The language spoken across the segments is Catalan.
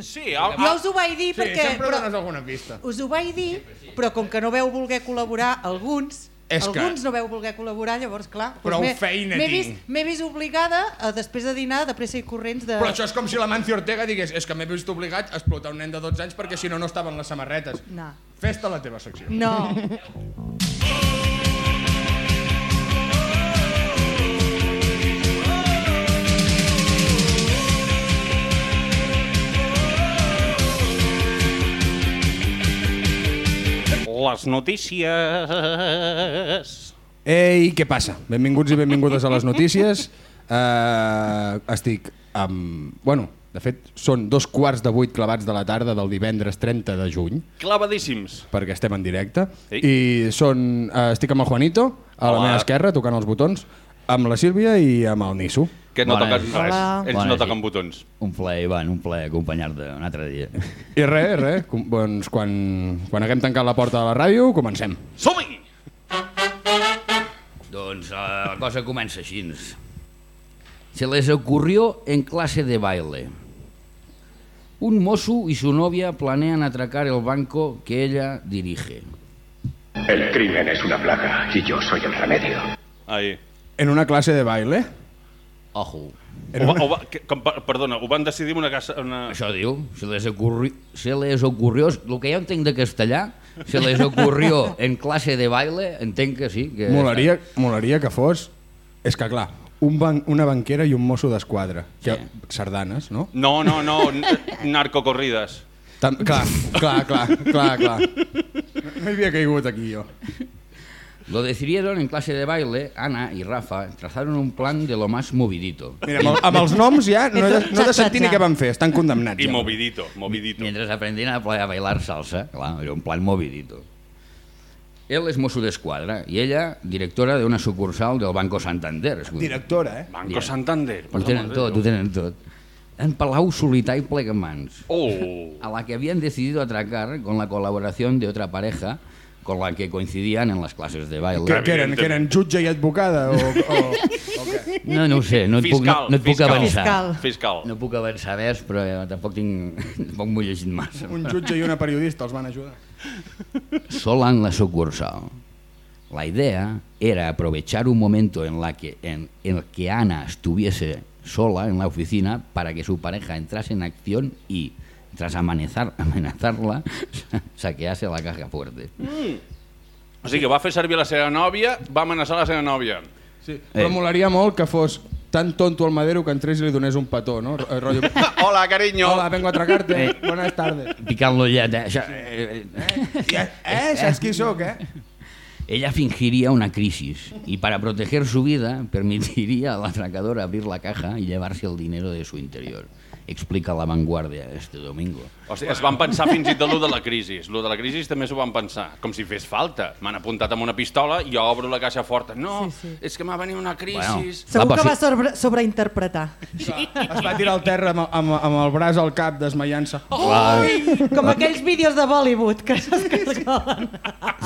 Sí, el, Jo us ho vaig dir Sí, perquè... sempre però, dones alguna pista. us ho vaig dir, però com que no veu voler col·laborar alguns, És que- alguns no veu voler col·laborar, llavors, clar... Prou m'he- feina m'he tinc. vist, m'he vist obligada, a, després de dinar, de pressa i corrents, de... Però això és com si la Mancio Ortega digués és que m'he vist obligat a explotar un nen de 12 anys perquè si no no estaven les samarretes. No. Fes-te la teva secció. No. les notícies... Ei, què passa? Benvinguts i benvingudes a les notícies. Uh, estic amb... Bueno, de fet, són dos quarts de vuit clavats de la tarda del divendres 30 de juny, Clavadíssims. perquè estem en directe. Ei. I són, uh, estic amb el Juanito, a la Hola. meva esquerra, tocant els botons, amb la Sílvia i amb el Nisso. Que no Bones. toquen res. Hola. Ells Bones, no toquen sí. botons. Un plaer, Ivan, un plaer acompanyar-te un altre dia. I res, res, com- doncs quan, quan haguem tancat la porta de la ràdio, comencem. Som-hi! doncs eh, la cosa comença així. Se les ocurrió en clase de baile. Un mozo y su novia planean atracar el banco que ella dirige. El crimen es una plaga y yo soy el remedio. Ahí. En una classe de baile, Ojo. Ho, va, ho, va, que, com, per- perdona, ho van decidir en una casa... Una... Això diu, se les, ocurri, se les ocurrió, el que jo entenc de castellà, se les ocurrió en clase de baile, entenc que sí. Que molaria, molaria que fos... És que, clar, un ban una banquera i un mosso d'esquadra. Que... Sardanes, no? No, no, no, narcocorrides. Tam clar, clar, clar, clar, clar. No, no hi havia caigut aquí jo. Lo decidieron en clase de baile, Ana y Rafa trazaron un plan de lo más movidito. Mira, amb, el, amb els noms ja no he de, no he de sentir ni què van fer, estan condemnats. I ja. movidito, movidito. Mientras aprendían a a bailar salsa, claro, era un plan movidito. Él es mozo de escuadra y ella directora de una sucursal del Banco Santander. escolta. Directora, eh? Banco. Santander. Ho tenen tot, ho Déu. tenen tot. En Palau Solità y Plegamans, Oh! a la que habían decidido atracar con la colaboración de otra pareja con la que coincidían en las clases de baile. Que, que, eren, que eren jutge i advocada? O, o, o què? No, no ho sé, no et puc, no, Fiscal, no et puc fiscal. avançar. Fiscal. Fiscal. No puc avançar res, però eh, tampoc tinc... tampoc m'ho he llegit massa. Un jutge i una periodista els van ajudar. Sola en la sucursal. La idea era aprovechar un momento en, la que, en, en el que Ana estuviese sola en la oficina para que su pareja entrase en acción y, tras amenazar, amenazarla, saquease la caja fuerte. O sigui que va fer servir la seva nòvia, va amenaçar la seva nòvia. Sí. Però Eh. molaria molt que fos tan tonto al madero que entrés i li donés un petó, no? Eh, Rotllo, Hola, cariño. Hola, vengo a atracarte. Eh. Buenas tardes. Picant l'ullet, eh? Això, eh, eh. Eh, eh, saps qui sóc, eh? Ella fingiría una crisis y para proteger su vida permitiría al atracador abrir la caja y llevarse el dinero de su interior. Explica la vanguardia este domingo. O sigui, es van pensar fins i tot lo de la crisi. Lo de la crisi també s'ho van pensar. Com si fes falta. M'han apuntat amb una pistola i jo obro la caixa forta. No, Sí, sí. és que m'ha venit una crisi. Bueno. Segur Va, que va sí. sobre, sobreinterpretar. Es va tirar al terra amb, amb, amb el braç al cap desmaiant-se. Ui, com aquells vídeos de Bollywood que s'escargolen.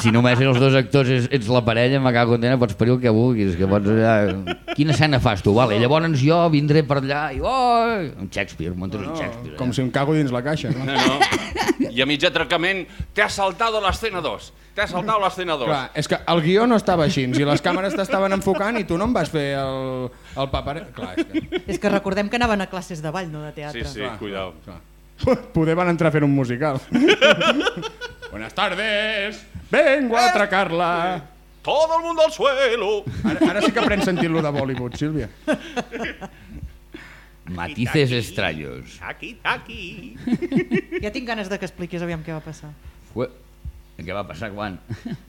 Si només els dos actors ets, ets la parella, me cago en tena, pots parir el que vulguis. Que pots, allà... Quina escena fas tu? Vale, llavors jo vindré per allà i... Oh! Un Shakespeare, muntes un Shakespeare. Com si em cago dins la caixa, no? No, no. I a mig atracament, te has saltado l'escena 2. Te has saltado l'escena 2. Clar, és que el guió no estava així, i les càmeres t'estaven enfocant i tu no em vas fer el, el paperet. Clar, és que... És que recordem que anaven a classes de ball, no de Sí, teatre. sí, cuidao. Clar. Poder van entrar a fer un musical. Buenas tardes, vengo a atracarla. Todo el mundo al suelo. Ara, ara sí que aprens sentir-lo de Bollywood, Sílvia. Matices extraños. Aquí, aquí. Ja tinc ganes de que expliquis aviam què va passar. Fue... Què va passar quan?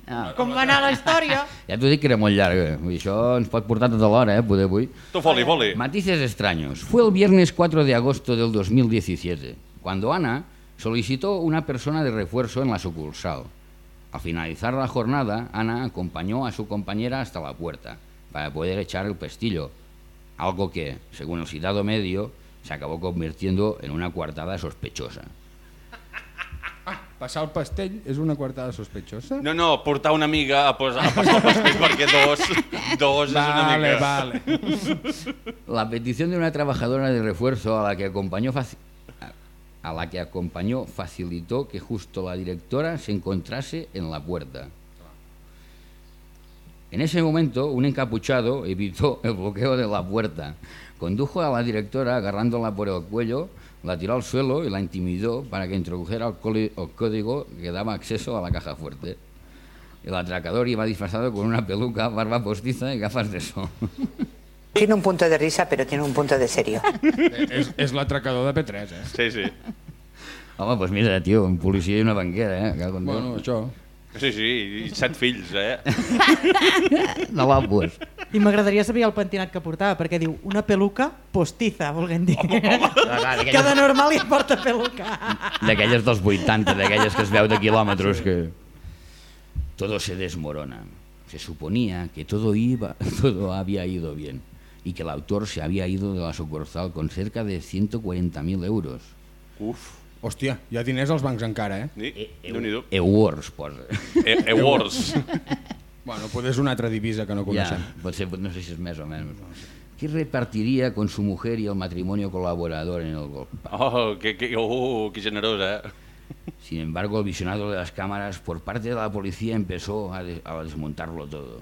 Ah, Com va anar la història? ja t'ho dic que era molt llarga. Vull dir, Això ens pot portar tota l'hora, eh, poder avui. Tu foli, foli. Matices extraños. Fue el viernes 4 de agosto del 2017, cuando Ana solicitó una persona de refuerzo en la sucursal. Al finalizar la jornada, Ana acompañó a su compañera hasta la puerta para poder echar el pestillo, algo que, según el citado medio, se acabó convirtiendo en una coartada sospechosa. Passar el pastell és una coartada sospechosa? No, no, portar una amiga a, posar, a passar el pastell perquè dos, dos és una Vale, mica... vale. La petición de una trabajadora de refuerzo a la que acompañó a la que acompañó facilitó que justo la directora se encontrase en la puerta. En ese momento, un encapuchado evitó el bloqueo de la puerta. Condujo a la directora agarrándola por el cuello, la tiró al suelo y la intimidó para que introdujera el, código que daba acceso a la caja fuerte. El atracador iba disfrazado con una peluca, barba postiza y gafas de sol. Tiene un punto de risa, pero tiene un punto de serio. és, és l'atracador de P3, eh? Sí, sí. Home, doncs mira, tio, un policia i una banquera, eh? Bueno, això... Sí, sí, i set fills, eh? No va, pues. I m'agradaria saber el pentinat que portava, perquè diu una peluca postiza, volguem dir. que de normal hi porta peluca. D'aquelles dels 80, d'aquelles que es veu de quilòmetres que... Todo se desmorona. Se suponía que todo, iba, todo había ido bien y que el autor se había ido de la sucursal con cerca de 140.000 euros. Uf, Hòstia, hi ha diners als bancs encara, eh? sí, E- Déu-n'hi-do. Awards, posa. E. Bueno, poder és una altra divisa que no coneixem. pot ser, no sé si es más o menos. ¿Qué repartiría con su mujer y el matrimonio colaborador en el golpe? Oh, que, que, oh, que generós, eh? Sin embargo, el visionado de las cámaras por parte de la policía empezó a, de- a desmontarlo todo.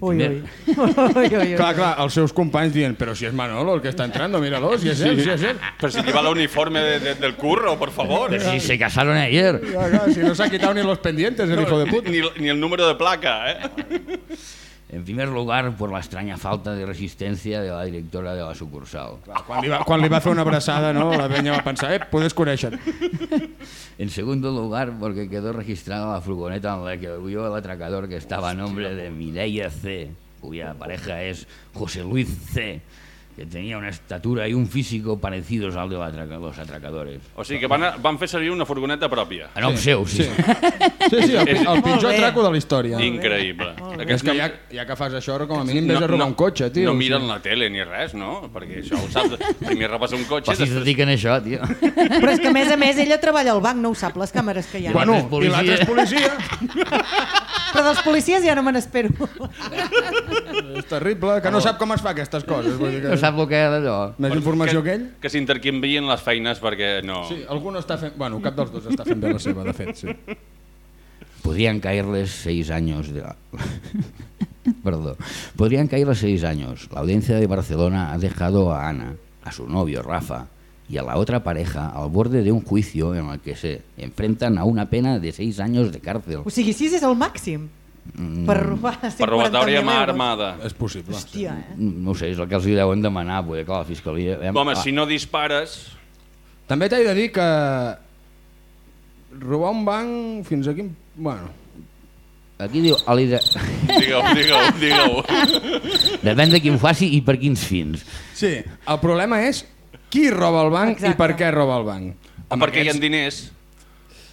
Ui, ui. ui, ui, ui. Clar, clar, els seus companys dient però si és Manolo el que està entrando, míralo, si és ell, si és ell. Pero si lleva el uniforme de- de- del curro, por favor. Pero si se casaron ayer. Clar, clar, si no s'ha quitado ni los pendientes, el hijo de puta. Ni, ni el número de placa, eh? En primer lugar, por la extraña falta de resistencia de la directora de la sucursal. Clar, quan, li va, quan li va fer una abraçada, no, la penya va pensar, eh, podes conèixer. En segundo lugar, porque quedó registrada la furgoneta en la que huyó el atracador que estaba a nombre de Mireia C, cuya pareja es José Luis C, que tenía una estatura y un físico parecidos al de los atracadores. O sigui que van, a, van fer servir una furgoneta pròpia. A nom seu, sí. Sí, sí, el, el pitjor atraco de la història. Increïble. És que ja, ja que fas això, com a mínim vés a robar un cotxe, tio. No miren la tele ni res, no? Perquè això ho saps. Primer robes un cotxe, Però si es després... dediquen això, tio. Però és que, a més a més, ella treballa al banc, no ho sap, les càmeres que hi ha. Bueno, i l'altre és policia. Però dels policies ja no me n'espero. és terrible, que no sap com es fa aquestes coses. Vull dir que... No sap el que és d'allò. Més informació que ell? Que s'intercanvien les feines perquè no... Sí, algú no està fent... Bueno, cap dels dos està fent bé la seva, de fet, sí. Podrían caerles seis años de la... Perdón. Podrían caerles seis años. La audiencia de Barcelona ha dejado a Ana, a su novio Rafa y a la otra pareja al borde de un juicio en el que se enfrentan a una pena de seis años de cárcel. O sigui, sis és el màxim. Per robar 140.000 Per robatori amb euros. armada. És possible. Sí. Hòstia, eh? No ho sé, és el que els hi deuen demanar, poder que la fiscalia... Hem- Home, ah, si no dispares... També t'he de dir que robar un banc fins aquí... Bueno, Aquí diu... a l'ide- Digue-ho, digue-ho, digue-ho. Depèn de qui ho faci i per quins fins. sí, el problema és qui roba el banc Exacte. i per què roba el banc. O perquè hi ha diners.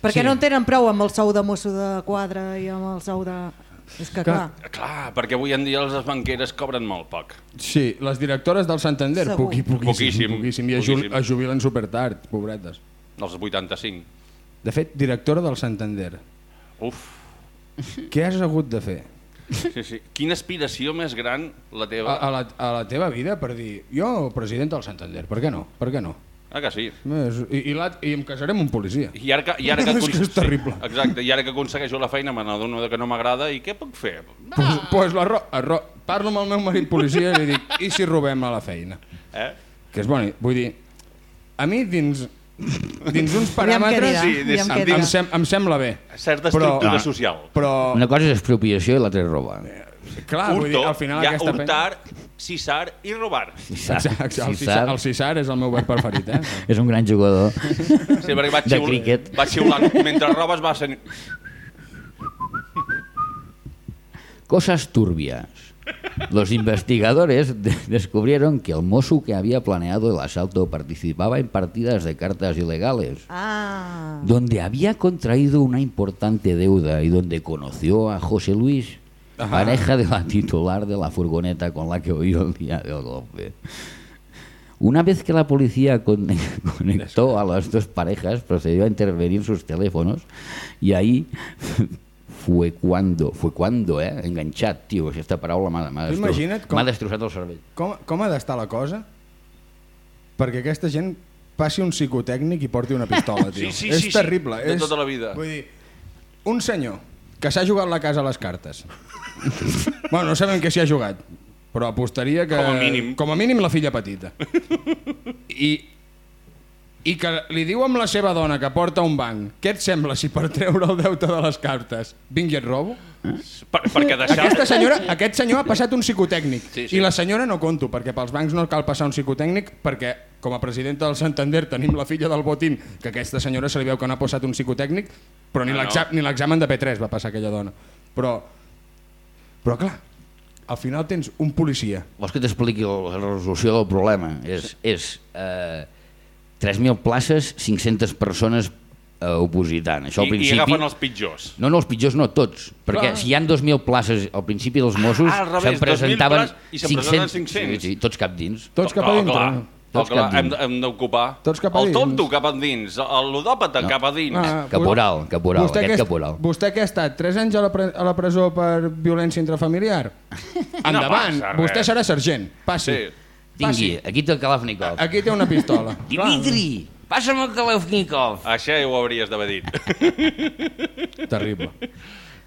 Perquè Sí. no en tenen prou amb el sou de mosso de quadre i amb el sou de... És que Clar. clar, Clar, perquè avui en dia les banqueres cobren molt poc. Sí, les directores del Santander, Segur. poqui, poquíssim, Poquíssim, poquíssim, i poquíssim. es jubilen supertard, pobretes. Dels 85. De fet, directora del Santander, Uf. què has hagut de fer Sí, sí. Quina aspiració més gran la a, teva? a, la, a la teva vida per dir jo, president del Santander, per què no? Per què no? Ah, que sí. És- I, i, la, I em casaré amb un policia. I ara que, i ara que, És que és sí, terrible. exacte, i ara que aconsegueixo la feina me n'adono de que no m'agrada i què puc fer? Pues, pues la ro arro parlo amb el meu marit policia i li dic, i si robem a la feina? Eh? Que és bonic, vull dir, a mi dins, dins uns paràmetres dirà, sí, des- aviam em em, sem em sembla bé. Certa Però- estructura Ah. social. Però, Una cosa és expropiació i l'altra és robar. clar, vull dir, al final hi ha aquesta hurtar, cisar i robar. Cissar, Exacte, el, Cissar Cissar, el Cissar és el meu verb preferit, eh? és un gran jugador. Sí, perquè vaig De xiular, cricket. vaig xiulant. Mentre robes vas... En... Cosas turbias. Los investigadores de- descubrieron que el mozo que había planeado el asalto participaba en partidas de cartas ilegales, Ah, donde había contraído una importante deuda y donde conoció a José Luis, Ajá. pareja de la titular de la furgoneta con la que huyó el día del golpe. Una vez que la policía con- conectó a las dos parejas, procedió a intervenir sus teléfonos y ahí fue cuando, fue cuando, eh, enganxat, tio, aquesta paraula m'ha com- m'ha destrossat el cervell. Com, com ha d'estar la cosa perquè aquesta gent passi un psicotècnic i porti una pistola, tio. Sí, sí, és sí, sí, terrible. de és... tota la vida. Vull dir, un senyor que s'ha jugat la casa a les cartes. Bueno, no sabem què s'hi ha jugat, però apostaria que... Com a mínim. Com a mínim la filla petita. I, i que li diu amb la seva dona que porta un banc què et sembla si per treure el deute de les cartes vingui et robo? Per, perquè deixar... Aquesta senyora, aquest senyor ha passat un psicotècnic Sí, sí. i la senyora no conto perquè pels bancs no cal passar un psicotècnic perquè com a presidenta del Santander tenim la filla del Botín que aquesta senyora se li veu que no ha passat un psicotècnic però ni No, no. l'examen de P3 va passar aquella dona però, però clar al final tens un policia Vols que t'expliqui la resolució del problema? És, és eh, 3.000 places, 500 persones eh, opositant. Això al I, I principi... agafen els pitjors. No, no, els pitjors no tots, perquè Clar. si hi han 2.000 places al principi dels Mossos, Ah, al revés, se'n presentaven 2.000 places i se'n presenten 500. Sí, sí, tots cap dins. tots cap a dintre? Tots clar, hem, hem d'ocupar. Tots cap a el dins. tonto cap a dins, el ludòpata No. cap a dins. Ah, Caporal, caporal, vostè aquest que, caporal. Vostè que ha estat 3 anys a la, pre a la presó per violència intrafamiliar? Endavant, passa res. vostè serà sergent, passi. Sí. Tingui, aquí té el Kalashnikov. Aquí té una pistola. Dimitri, passa'm el Kalashnikov. Això ja ho hauries d'haver dit. Terrible.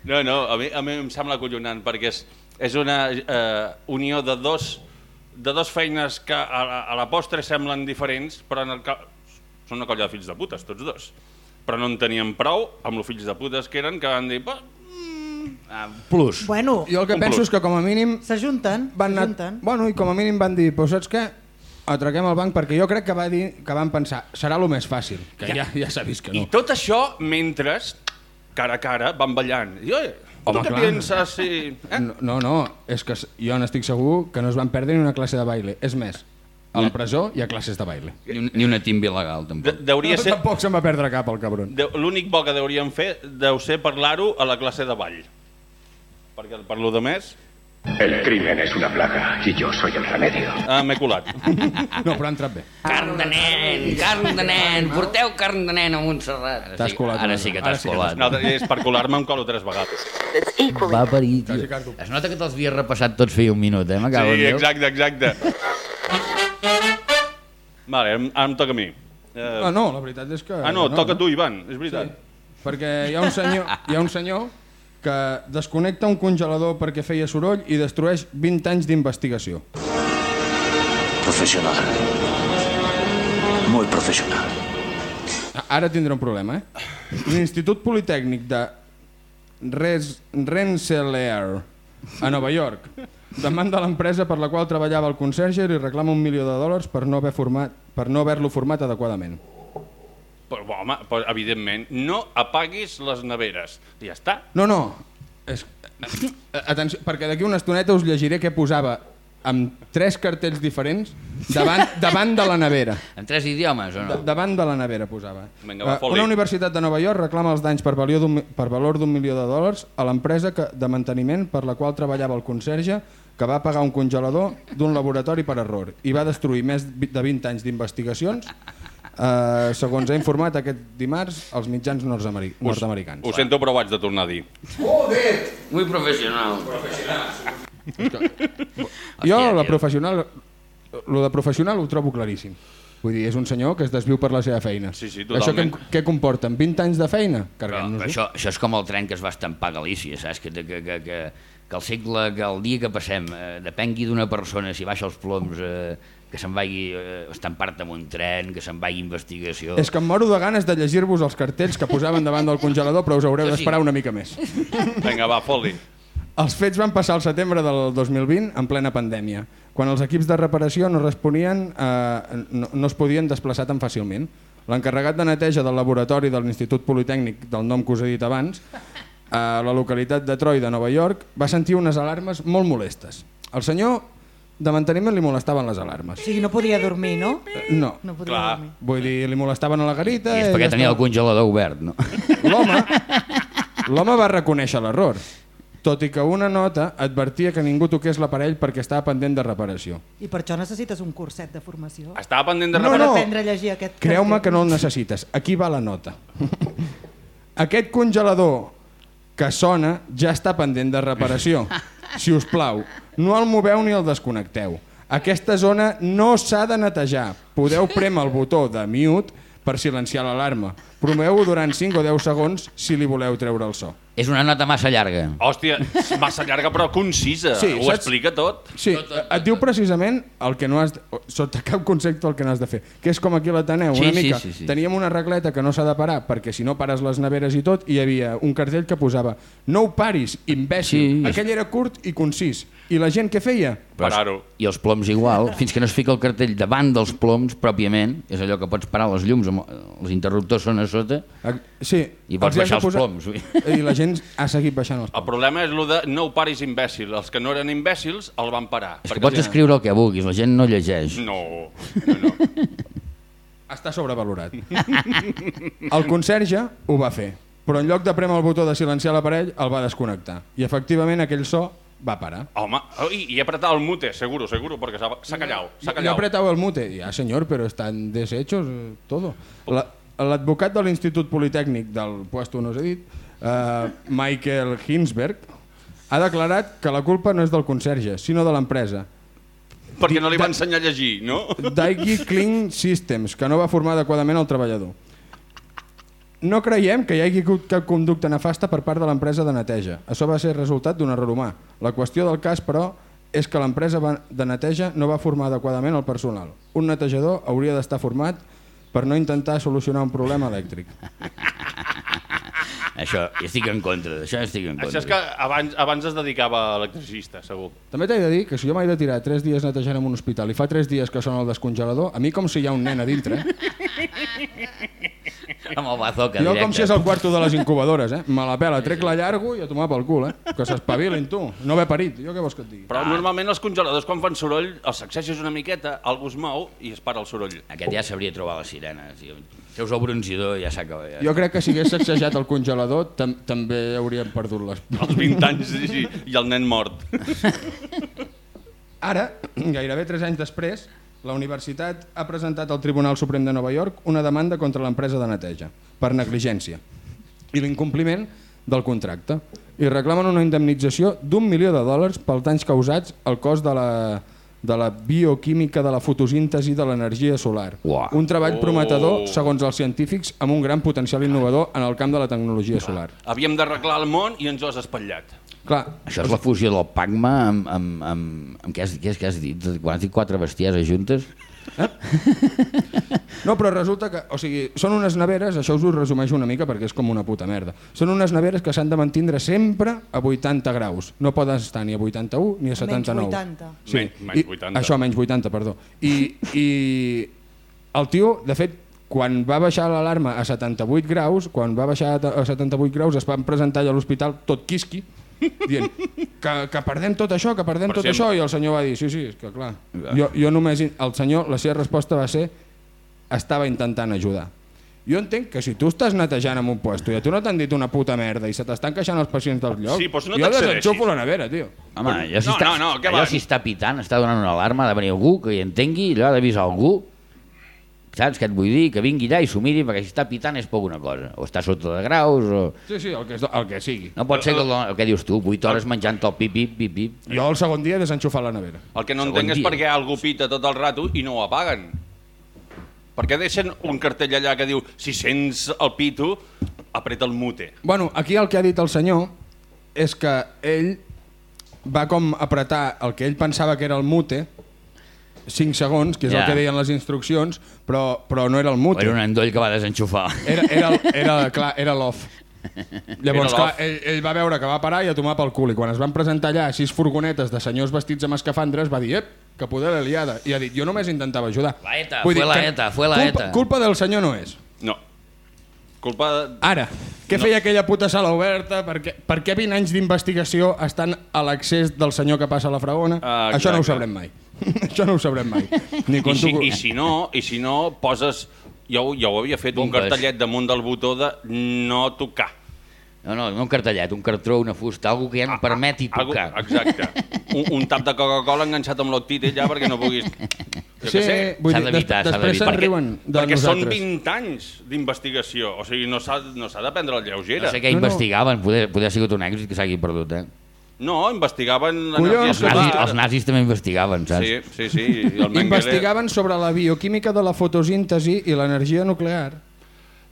No, no, a mi, a mi em sembla acollonant perquè és, és una eh, unió de dos, de dos feines que a, la- a la postre semblen diferents, però en el ca... són una colla de fills de putes, tots dos. Però no en tenien prou amb els fills de putes que eren, que van dir... "Va, Ah, plus. Bueno, Jo el que penso plus. és que com a mínim s'ajunten, van anar... Bueno, i com a mínim van dir, però saps què? Atraquem el banc perquè jo crec que, va dir, que van pensar serà el més fàcil, que ja, ja s'ha vist que I no. tot això mentre, cara a cara, van ballant. I, Oi, tu Home, què clar. piensas si... Eh? No, no, no, és que jo n'estic segur que no es van perdre ni una classe de baile. És més, a la presó hi ha classes de baile. Ni, un- ni una timba il·legal, De, tampoc. deuria ser... Tampoc se'n va perdre cap, el cabron. De, L'únic bo que deurien fer deu ser parlar-ho a la classe de ball. Perquè per lo de més, El crimen es una plaga y yo soy el remedio. ah, m'he colat. No, però ha entrat bé. Carn de nen, carn de nen, porteu carn de nen a Montserrat. Ara T'has sí, colat, Ara sí que t'has sí que colat. No, és per colar-me em colo tres vegades. Va parir, tio. Es nota que te'ls havies repassat tots feia un minut, eh? Sí, exacte, exacte. Vale, ara em- ara em toca a mi. Eh, Ah, no, la veritat és que... ah, no, toca tu, Ivan, és veritat. Perquè hi ha un senyor, hi ha un senyor que desconnecta un congelador perquè feia soroll i destrueix 20 anys d'investigació. Profesional. Muy profesional. Ara tindrà un problema, eh? L'Institut Politècnic de Res Rensselaer, a Nova York, demanda l'empresa per la qual treballava el conserge i li reclama un milió de dòlars per no haver format per no haver-lo format adequadament. Però, home, però, evidentment, no apaguis les neveres. I ja està. No, no, és... Atenció, perquè d'aquí una estoneta us llegiré què posava amb tres cartells diferents davant, davant de la nevera. En tres idiomes, o no? davant de la nevera posava. Vinga, va, Eh, una universitat de Nova York reclama els danys per valor d'un mi- per valor d'un milió de dòlars a l'empresa de manteniment per la qual treballava el conserge que va pagar un congelador d'un laboratori per error i va destruir més de 20 anys d'investigacions eh, segons ha informat aquest dimarts els mitjans nord-ameri- nord-americans. Ho sento, però ho haig de tornar a dir. Muy professional. Jo, Hòstia, la professional, lo de professional ho trobo claríssim. Vull dir, és un senyor que es desviu per la seva feina. Sí, sí, Això què, totalment. què comporta? 20 anys de feina? Però, però això, això és com el tren que es va estampar a Galícia, saps? Que, que, que, que, que el segle, que el dia que passem eh, depengui d'una persona, si baixa els ploms, eh, que se'n vagi eh, estampar-te amb un tren, que se'n vagi investigació... És que em moro de ganes de llegir-vos els cartells que posaven davant del congelador, però us haureu d'esperar una mica més. Vinga, va, fot-li. Els fets van passar al setembre del 2020, en plena pandèmia, quan els equips de reparació no responien, eh, no, no es podien desplaçar tan fàcilment. L'encarregat de neteja del laboratori de l'Institut Politécnic, del nom que us he dit abans, a la localitat de Troy de Nova York, va sentir unes alarmes molt molestes. El senyor de manteniment li molestaven les alarmes. O sigui, no podia dormir, no? No, No podia Clar. dormir. vull dir, li molestaven a la garita... I és i perquè ja tenia el congelador obert, no? L'home l'home va reconèixer l'error, tot i que una nota advertia que ningú toqués l'aparell perquè estava pendent de reparació. I per això necessites un curset de formació. Estava pendent de No, per reparar... no. aprendre a llegir aquest Creu-me que no el necessites. Aquí va la nota. Aquest congelador que sona ja està pendent de reparació. Si us plau, no el moveu ni el desconnecteu. Aquesta zona no s'ha de netejar. Podeu prémer el botó de mute per silenciar l'alarma. Promeu-ho durant 5 o 10 segons si li voleu treure el so. És una nota massa llarga. Hòstia, massa llarga però concisa. Sí, Ho saps? explica tot. Sí, et diu precisament el que no has de, sota cap concepte el que no has de fer, que és com aquí a l'Ateneu, Sí, una sí, mica. sí, sí. Teníem una regleta que no s'ha de parar perquè si no pares les neveres i tot, i hi havia un cartell que posava no ho paris, imbècil. Sí. Aquell era curt i concís. I la gent què feia? Parar-ho. I els ploms igual, fins que no es fica el cartell davant dels ploms pròpiament, és allò que pots parar les llums, amb- els interruptors són a sota, Ah, Sí. I pots els baixar els ploms. I la gent ha seguit baixant els El ploms. problema és el de no ho paris imbècil. Els que no eren imbècils el van parar. és que pots escriure el que vulguis, la gent no llegeix. No, no, no. Està sobrevalorat. el conserge ho va fer, però en lloc de prémer el botó de silenciar l'aparell, el va desconnectar. I efectivament aquell so va parar. Home, i, i he apretat el mute, seguro, seguro, perquè s'ha callat, s'ha Yo callat. apretaba el mute. Ya, señor, pero están deshechos todo. La- L'advocat de l'Institut Politécnic del puesto no us he dit, eh, Michael Hinsberg, ha declarat que la culpa no és del conserge, sinó de l'empresa. Perquè no li va ensenyar a llegir, no? Daigi Clean Systems, que no va formar adequadament el treballador. No creiem que hi hagi hagut cap conducta nefasta per part de l'empresa de neteja. Això va ser resultat d'un error humà. La qüestió del cas, però, és que l'empresa de neteja no va formar adequadament el personal. Un netejador hauria d'estar format per no intentar solucionar un problema elèctric. Això, hi estic en contra, d'això estic en contra. Això és que abans, abans es dedicava a electricista, segur. També t'he de dir que si jo m'he de tirar 3 dies netejant en un hospital i fa 3 dies que són al descongelador, a mi com si hi ha un nen a dintre. Eh? Amb el bazooka Jo directe. com si és el quarto de les incubadores, eh? Me la pela, trec la llargo i a tomar pel cul, eh? Que s'espavilin, tu. No haver parit, jo què vols que et digui? Però normalment els congeladors quan fan soroll els sacseixes una miqueta, algú es mou i es para el soroll. Aquest ja sabria trobar les sirenes. tio. Treus el bronzidor i ja s'acaba. Ja. Jo crec que si hagués sacsejat el congelador tam també hauríem perdut les... Els 20 anys i, i el nen mort. Ara, gairebé 3 anys després, la universitat ha presentat al Tribunal Suprem de Nova York una demanda contra l'empresa de neteja per negligència i l'incompliment del contracte. I reclamen una indemnització d'un milió de dòlars pels danys causats al cos de la, de la bioquímica de la fotosíntesi de l'energia solar. Uah. Un treball Oh. prometedor, segons els científics, amb un gran potencial innovador en el camp de la tecnologia solar. Havíem d'arreglar el món i ens ho has espatllat. Clar, Això és la fusió del Pacma amb... amb, amb, amb què, has, què, has, què has dit? Quan has dit quatre bestieses juntes? No, però resulta que, o sigui, són unes neveres, això us ho resumeixo una mica perquè és com una puta merda. Són unes neveres que s'han de mantindre sempre a 80 graus. No poden estar ni a 81 ni a 79. 80. Sí, Men- menys i, 80. Això, menys 80, perdó. I, I el tio, de fet, quan va baixar l'alarma a 78 graus, quan va baixar a 78 graus es van presentar allà a l'hospital tot quisqui, dient que, que perdem tot això, que perdem Per tot sempre. això, i el senyor va dir, sí, sí, és que clar. Jo, jo només, el senyor, la seva resposta va ser estava intentant ajudar. Jo entenc que si tu estàs netejant en un puesto i a tu no t'han dit una puta merda i se t'estan queixant els pacients del lloc, Sí, doncs no jo desenxufo la nevera, tio. Home, allò si, No, està, no, no, què allò va? si està pitant, està donant una alarma, ha de venir algú que hi entengui, allò ha d'avisar algú, saps què et vull dir? Que vingui allà i s'ho miri, perquè si està pitant és poc una cosa. O està sota de graus, o... Sí, sí, el que, és- el que sigui. No pot ser que el, el que dius tu, 8 hores menjant el pip-pip, pip-pip. Jo el segon dia he desenxufat la nevera. El que no Segon entenc és dia. per què algú pita tot el rato i no ho apaguen. Per què deixen un cartell allà que diu si sents el pito, apreta el mute. Bueno, aquí el que ha dit el senyor és que ell va com apretar el que ell pensava que era el mute 5 segons, que és Ja. el que deien les instruccions, però, però no era el mute. era un endoll que va desenxufar. Era, era, el- era, clar, era l'off. Llavors, Era clar, ell, ell va veure que va parar i a tomar pel cul. I quan es van presentar allà sis furgonetes de senyors vestits amb escafandres, va dir, ep, que poder la liada. I ha dit, jo només intentava ajudar. La ETA, Vull fue dir la ETA, fue la culpa, ETA. Culpa del senyor no és. No. Culpa de... Ara, què feia aquella puta sala oberta? Per què, per què 20 anys d'investigació estan a l'accés del senyor que passa a la fragona? Ah, Això no ho sabrem mai. Això no ho sabrem mai. Ni I si, tu... I si no, i si no poses... Jo, jo ho havia fet, un Bombes. cartellet damunt del botó de no tocar. No, no, no un cartellet, un cartró, una fusta, algo que ja no permeti Algo- tocar. Exacte. Un, un tap de Coca-Cola enganxat amb l'octite ja perquè no puguis... Jo Sí, sé. vull S'ha dir, d'evitar, des- després se'n riuen de perquè són nosaltres. 20 anys d'investigació, o sigui, no s'ha no de prendre la lleugera. No sé què No, no. investigaven, poder, poder ha sigut un èxit que s'hagi perdut, eh? No, investigaven Collons, Els nazis, els nazis també investigaven, saps? Sí, sí, sí. i El Mengele... Investigaven sobre la bioquímica de la fotosíntesi i l'energia nuclear.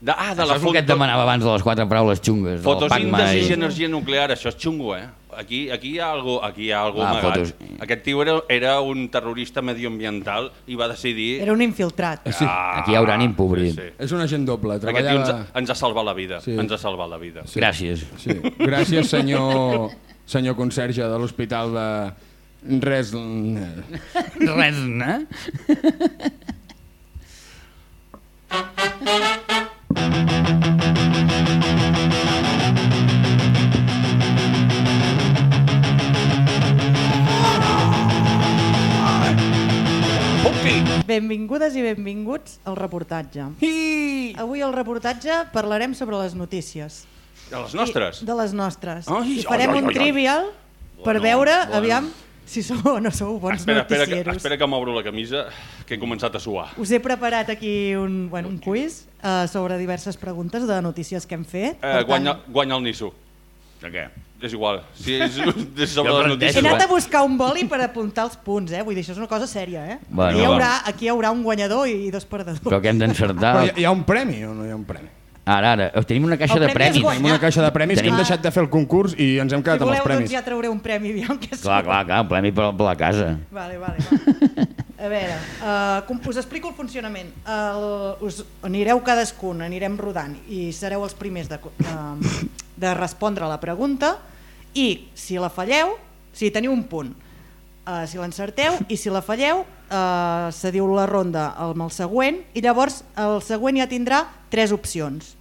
De, ah, de Això la és el que et foto... demanava abans de les quatre paraules xungues. Fotosíntesi i energia nuclear, això és xungo, eh? Aquí, aquí hi ha algo, aquí hi ha algo Ah, amagat. fotos. Aquest tio era, era un terrorista medioambiental i va decidir... Era un infiltrat. Sí. Ah, Aquí hi haurà ni empobrit. Sí, sí. És un agent doble. Aquest tio ens, Treballava... ens ha salvat la vida. Sí. Ens ha salvat la vida. Gràcies. Sí. Gràcies, senyor, senyor conserge de l'Hospital de... Res... Res, no? Benvingudes i benvinguts al reportatge. Avui al reportatge parlarem sobre les notícies. De les nostres? I de les nostres. Ai, I farem ai, ai, un ai. trivial per Bueno, veure, bueno. aviam, si sou o no sou bons Espera, espera, que, noticieros. espera que m'obro la camisa, que he començat a suar. Us he preparat aquí un, bueno, un quiz uh, sobre diverses preguntes de notícies que hem fet. Eh, guanya, guanya el Nisso. De què? És igual. Si és, és sobre les planteixo, He notícies... anat a buscar un boli per apuntar els punts, eh? Vull dir, això és una cosa sèria, eh? Bueno, aquí, hi haurà, aquí hi haurà un guanyador i dos perdedors. Però que hem d'encertar... Hi, hi ha un premi o no hi ha un premi? Ara, ara, eh, tenim una caixa de premis. Tenim una caixa de premis que Tenim- hem deixat de fer el concurs i ens hem si quedat amb voleu, els premis. doncs ja trauré un premi, aviam què Clar, clar, clar, un premi per, per la casa. Vale, vale, vale. A veure, uh, com, us explico el funcionament. El, us anireu cadascun, anirem rodant i sereu els primers de, de, de respondre a la pregunta i si la falleu, si teniu un punt, uh, si l'encerteu i si la falleu uh, se diu la ronda amb el següent i llavors el següent ja tindrà tres opcions.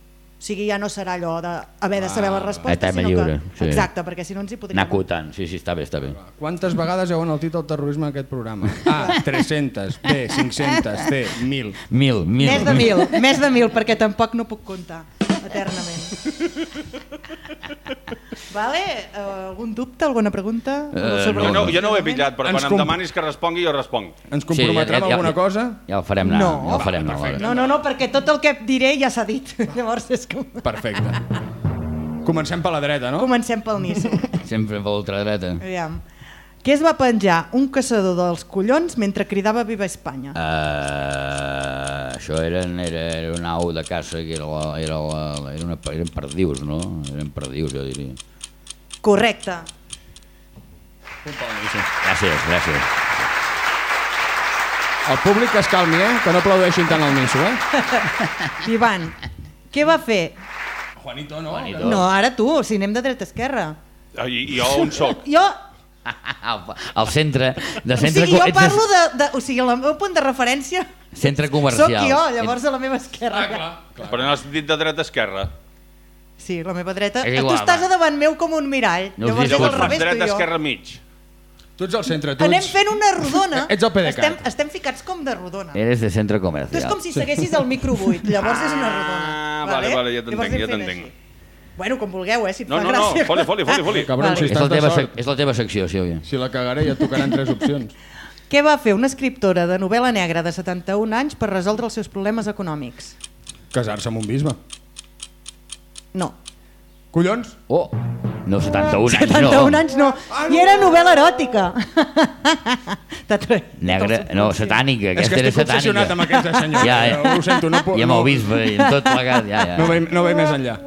O sigui, ja no serà allò d'haver de saber la resposta, Ah, sinó lliure, que... sí. Exacte, perquè si no ens hi podríem... Anar acotant, sí, sí, està bé, està bé. Quantes vegades heu enaltit el terrorisme en aquest programa? A, 300, B, 500, C, 1.000. Mil, mil. Més de mil, més de mil, perquè tampoc no puc comptar eternament. vale? Uh, algun dubte, alguna pregunta? Eh, Sobre Jo el no, jo no ho he pillat, però Ens quan com- em demanis que respongui, jo responc. Ens comprometrem ja- a ja- alguna ja- cosa? Ja el farem anar, No. ja el farem anar. perfecte. No, no, no, perquè tot el que diré ja s'ha dit. Llavors és com... Perfecte. Comencem per la dreta, no? Comencem pel Nisso. Sempre per l'ultradreta. Aviam. Què es va penjar un caçador dels collons mentre cridava Viva Espanya? Uh, això eren, era, era una au de caça que era, la, era, la, era una, eren perdius, no? Eren perdius, jo diria. Correcte. Gràcies, gràcies. El públic que es calmi, eh? Que no aplaudeixin tant el Nisso, eh? Ivan, què va fer? Juanito, no? Juanito. No, ara tu, si anem de dreta a esquerra. I, i jo on soc? Jo, Al, al centre, de o centre, sigui, jo parlo de, de... O sigui, el meu punt de referència centre sóc comercial. jo, llavors a la meva esquerra. Però no has dit de dreta a esquerra. Sí, la meva dreta. És tu igual, estàs va. a davant meu com un mirall. No us llavors és al revés, tu dreta, i jo. esquerra, mig. Tu ets al centre, tu Anem ets... fent una rodona. Ets el PDeCAT. Estem, estem ficats com de rodona. Eres de centre Tu és comercial. com si seguessis el micro buit, llavors és una rodona. Ah, vale, vale, ja t'entenc, anem ja t'entenc. Bueno, com vulgueu, eh, si et No, fa no, no, gràcia. foli, foli, foli, foli. Cabron, Vale. si És la, teva, sort, és la teva secció, Sílvia. si la cagaré ja et tocaran tres opcions. Què va fer una escriptora de novel·la negra de 71 anys per resoldre els seus problemes econòmics? Casar-se amb un bisbe. No. Collons? Oh, no, 71 anys, 71 no. anys no. I era novel·la eròtica. Negra, no, satànica, És aquesta que era estic obsessionat satànica. amb aquesta senyora. Ja, ja. Ho sento, no puc... I amb el no, bisbe, i amb tot plegat, ja, ja. No vaig, no vaig més enllà.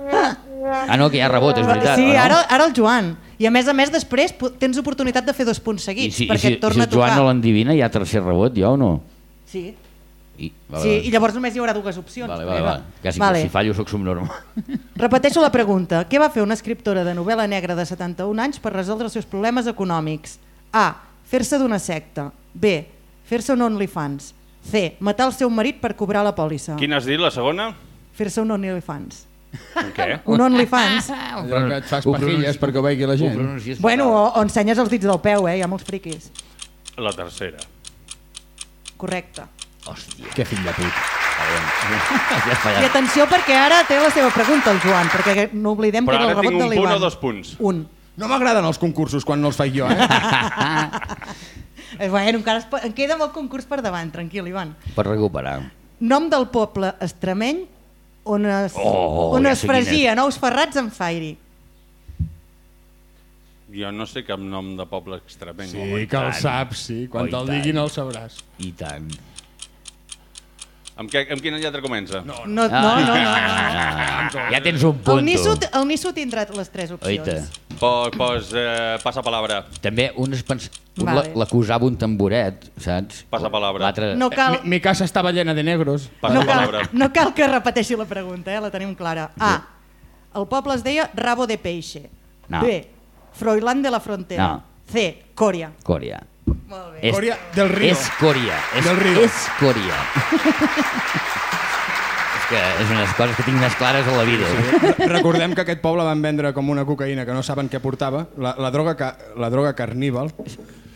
Ah, no, que hi ha rebot, és veritat. Sí, o no? ara, ara el Joan. I a més a més després tens oportunitat de fer dos punts I seguits, si, i perquè si, et torna si el Joan no l'endivina, hi ha tercer rebot, jo o no? Sí, I, vale, sí, vale. i llavors només hi haurà dues opcions. Vale, vale, va- vale. Que si, Vale. si fallo soc subnormal. Repeteixo la pregunta. Què va fer una escriptora de novel·la negra de 71 anys per resoldre els seus problemes econòmics? A. Fer-se d'una secta. B. Fer-se un OnlyFans. C. Matar el seu marit per cobrar la pòlissa. Quina has dit, la segona? Fer-se un OnlyFans. Què? Un OnlyFans. Allò que et fas Ho pajilles perquè ho vegi la gent. Bueno, o, o ensenyes els dits del peu, eh? Hi ha molts friquis. La tercera. Correcte. Hòstia, Que fill de put. I atenció perquè ara té la seva pregunta el Joan, perquè no oblidem Però que era el ara rebot tinc de un punt l'Ivan. o dos punts? Un. No m'agraden els concursos quan no els faig jo, eh? Eh, bueno, encara es, queda molt concurs per davant, tranquil, Ivan. Per recuperar. Nom del poble extremeny on es, Oh, on ja es quin fregien ous ferrats amb fairi. Jo no sé cap nom de poble extremeny. Sí, home. que el saps, sí. Quan Oh, te'l diguin el sabràs. I tant. Amb, què, amb quina lletra comença? No, no, no, no, no. Ah, ja tens un punt, El Nisso, tu. el Nisso tindrà les tres opcions. Oita. Pues, pues eh, passa palabra. També un es pens... Vale. l'acusava un tamboret, saps? Passa palabra. No cal, Mi, mi casa estava llena de negros. Passa no, cal, no cal que repeteixi la pregunta, eh? la tenim clara. A. El poble es deia Rabo de Peixe. No. B. Froilán de la Frontera. No. C. Coria. Corea. Molt bé. És, Corea del Río. És Corea. És, Del Río. És Corea. és que és una de les coses que tinc més clares a la vida. Re- Recordem que aquest poble van vendre com una cocaïna que no saben què portava, la, la, droga, ca, la droga carníval,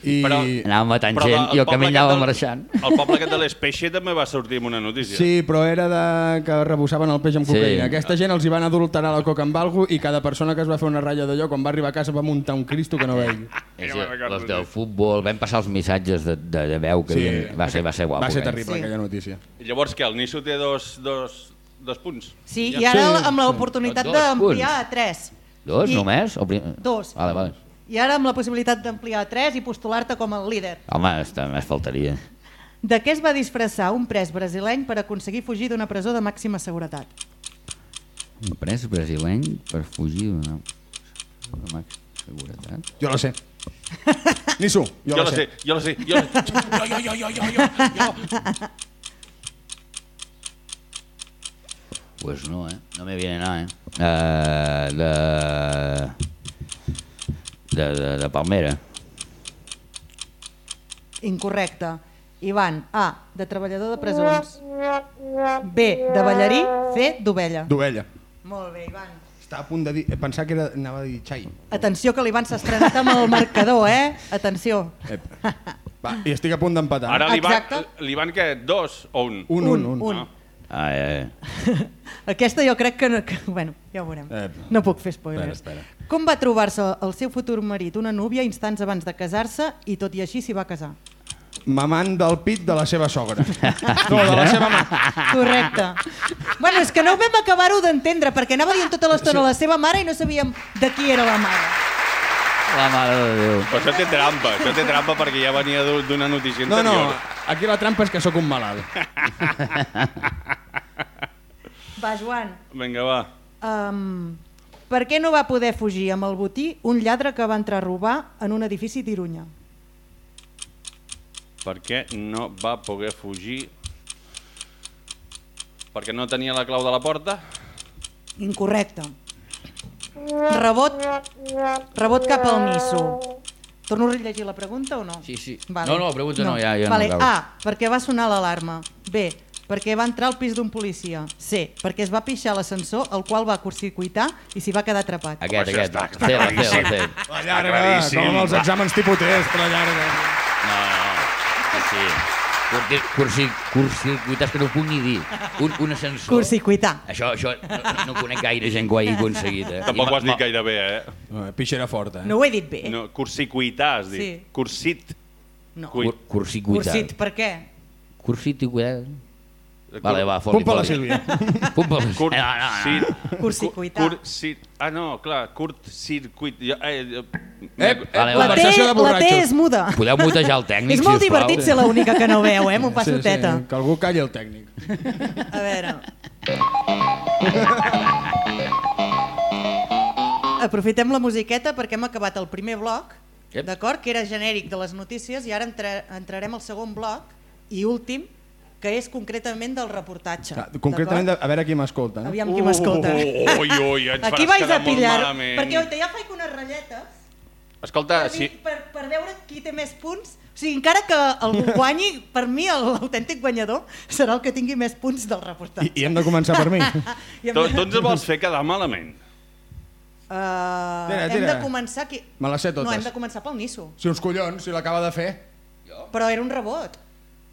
i... Però- Anàvem matant Però gent el i el poble camí aquest anava del- marxant. El poble aquest de l'Espeixe també va sortir amb una notícia. Sí, però era de que rebussaven el peix amb Sí. cocaïna. Aquesta gent els hi van adulterar la coca amb algo i cada persona que es va fer una ratlla d'allò, quan va arribar a casa va muntar un cristo que no veia. Recordo, els del sí. futbol, vam passar els missatges de, de, de veu que Sí. havien... va, ser, va ser guapo. Va ser aquell. terrible Sí. aquella notícia. Llavors què, el Nisso té dos, dos, dos punts? Sí, Ja. i ara Sí, amb sí. l'oportunitat d'ampliar a 3. Dos, I, només? O prim... Dos. Vale, vale. I ara amb la possibilitat d'ampliar a 3 i postular-te com el líder. Home, està, més faltaria. De què es va disfressar un pres brasileny per aconseguir fugir d'una presó de màxima seguretat? Un pres brasileny per fugir d'una... de màxima seguretat. Jo la sé. Nisso, jo, Jo la sé, jo la sé. Jo la sé. Jo, jo, jo, jo, jo, jo, jo. Pues no, eh? No me viene nada, eh? Uh, de... De, de, de Palmera. Incorrecte. Ivan, A, de treballador de presons. B, de ballarí. C, d'ovella. D'ovella. Molt bé, Ivan. Estava a punt de dir... eh, Pensava que era, anava a dir xai. Atenció que l'Ivan s'ha estrenat amb el marcador, eh? Atenció. Ep. Va, i estic a punt d'empatar. Ara li van, Exacte. li van què? Dos o un? Un, un, un. un. Ah, eh. Aquesta jo crec que, no, que... Bueno, ja ho veurem. Eh, No puc fer spoilers. espera, espera. Com va trobar-se el seu futur marit una núvia instants abans de casar-se i tot i així s'hi va casar? Mamant del pit de la seva sogra. No, de la seva mà. Correcte. Bueno, és que no vam acabar-ho d'entendre, perquè anava dient tota l'estona la seva mare i no sabíem de qui era la mare. La mare de Déu. Però això té trampa, això té trampa perquè ja venia d'u- d'una notícia No, no, anterior. aquí la trampa és que sóc un malalt. Va, Joan, Vinga, va. um, per què no va poder fugir amb el botí un lladre que va entrar a robar en un edifici d'Irunya? Per què no va poder fugir? Perquè no tenia la clau de la porta? Incorrecte. Rebot, rebot cap al Nisso. Torno a llegir la pregunta o no? Sí, sí. Vale. No, no, pregunta no, ja- ja no vale. cal. A, perquè va sonar l'alarma. B, perquè va entrar al pis d'un policia. C, perquè es va pixar l'ascensor, el qual va curtcircuitar i s'hi va quedar atrapat. Aquest, aquest. està- està la té, claríssim. la té. La llarga, claríssim, com els exàmens tipus test, la llarga. No, no, sí, sí. Cursi, cursi, cursi, que no ho puc ni dir. Un, un ascensor. Curcircuitar. Això, això no, no conec gaire gent que ho hagi aconseguit. Eh? Tampoc I ho has dit gaire bé, eh? No, Pixera forta. Eh? No ho he dit bé. No, cursicuitar, has dit. Sí. Cursit. No. Cur, cursicuitar. Cursit, per què? Cursit i cuidar. Vale, va, Punt fot-li, per la. Sílvia. Punt per la Curt, No, no, no. Cursicuitar. Cursit. Ah, no, clar, curt circuit. Jo, eh, eh, Ep, Vale, La va. T, conversació de la T és muda. Podeu mutejar el tècnic, És molt sisplau? divertit ser l'única que no veu, eh? M'ho passo Sí, teta. sí, que algú calli el tècnic. A veure... Aprofitem la musiqueta perquè hem acabat el primer bloc, Yep. d'acord? Que era genèric de les notícies i ara entra, entrarem al segon bloc i últim, que és concretament del reportatge. Ah, Concretament, de, a veure qui m'escolta. No? Aviam qui m'escolta. Ui, ui, ens Aquí faràs vais quedar a pillar, perquè ja faig unes ratlletes Escolta, per, si, dir- per, per veure qui té més punts. O sigui, encara que algú guanyi, per mi el- l'autèntic guanyador serà el que tingui més punts del reportatge. I, I hem de començar per mi. Hem tu, ens vols fer quedar malament. Uh, Tira, hem tira. de començar... Qui... Me les sé totes. No, hem de començar pel Nisso. Si uns collons, si l'acaba de fer. Però era un rebot.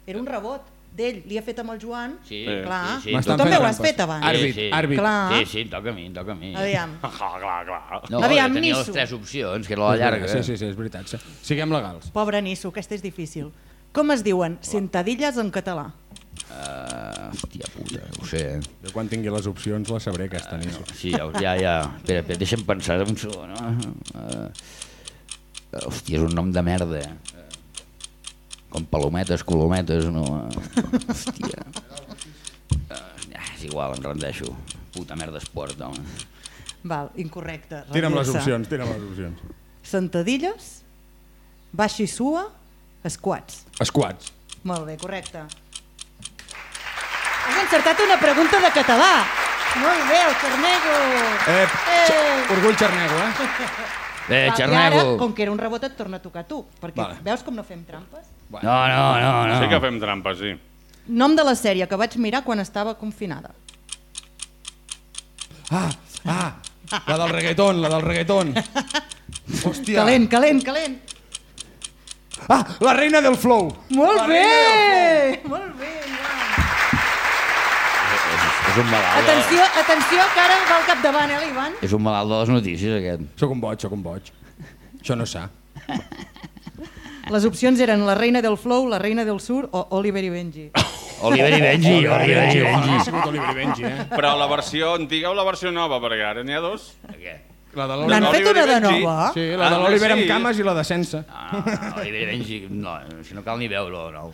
Era un rebot d'ell. Li ha fet amb el Joan. Sí, Eh. Clar. sí, sí, Tu també ho has fet abans. Àrbit, sí, sí. àrbit. Clar. Sí, sí, em toca a mi, em toca a mi. Aviam. Clar, clar, clar. No, Aviam, tenia Nisso. les tres opcions, que era la llarga. Sí, sí, sí, és veritat. sí. Siguem legals. Pobre Nisso, aquesta és difícil. Com es diuen sentadilles en català? Uh, hòstia puta, ho sé. eh? Jo quan tingui les opcions la sabré aquesta nit. Sí, ja, ja, ja. Espera, espera, deixa'm pensar un segon. No? Uh, Hòstia, és un nom de merda. eh? Com palometes, colometes, no... Hòstia. Ah, és igual, em rendeixo. Puta merda esport, home. Val, incorrecte. Tira'm les opcions, tira'm les opcions. Sentadilles, baixa i sua, squats. Squats. Molt bé, correcte. Has encertat una pregunta de català. Molt bé, el Xarnego. Eh, Eh. Orgull xarnego, eh? Eh, I ara, com que era un rebot, et torna a tocar tu. Perquè Vale. veus com no fem trampes? No, no, no, no. Sí que fem trampes, sí. Nom de la sèrie que vaig mirar quan estava confinada. Ah, ah, la del reggaeton, la del reggaeton. Hòstia. Calent, calent, calent. Ah, la reina del flow. Molt La bé! Molt bé. És, és un malalt. de- Atenció, atenció, que ara va al capdavant, eh, l'Ivan? És un malalt de les notícies, aquest. Sóc un boig, sóc un boig. Això no és sa. Les opcions eren la reina del flow, la reina del sur o Oliver i Benji. Oliver i Benji, Oliver i Ha Benji. sigut Oliver i Benji, eh? Però la versió antiga o la versió nova, perquè ara n'hi ha dos. Què? La de N'han l'Oliver. fet Oliver una i de Benji. nova? Sí, la de Ah, l'Oliver amb cames i la de sense. No, no, Oliver i Benji, no, si no cal ni veure-ho, no.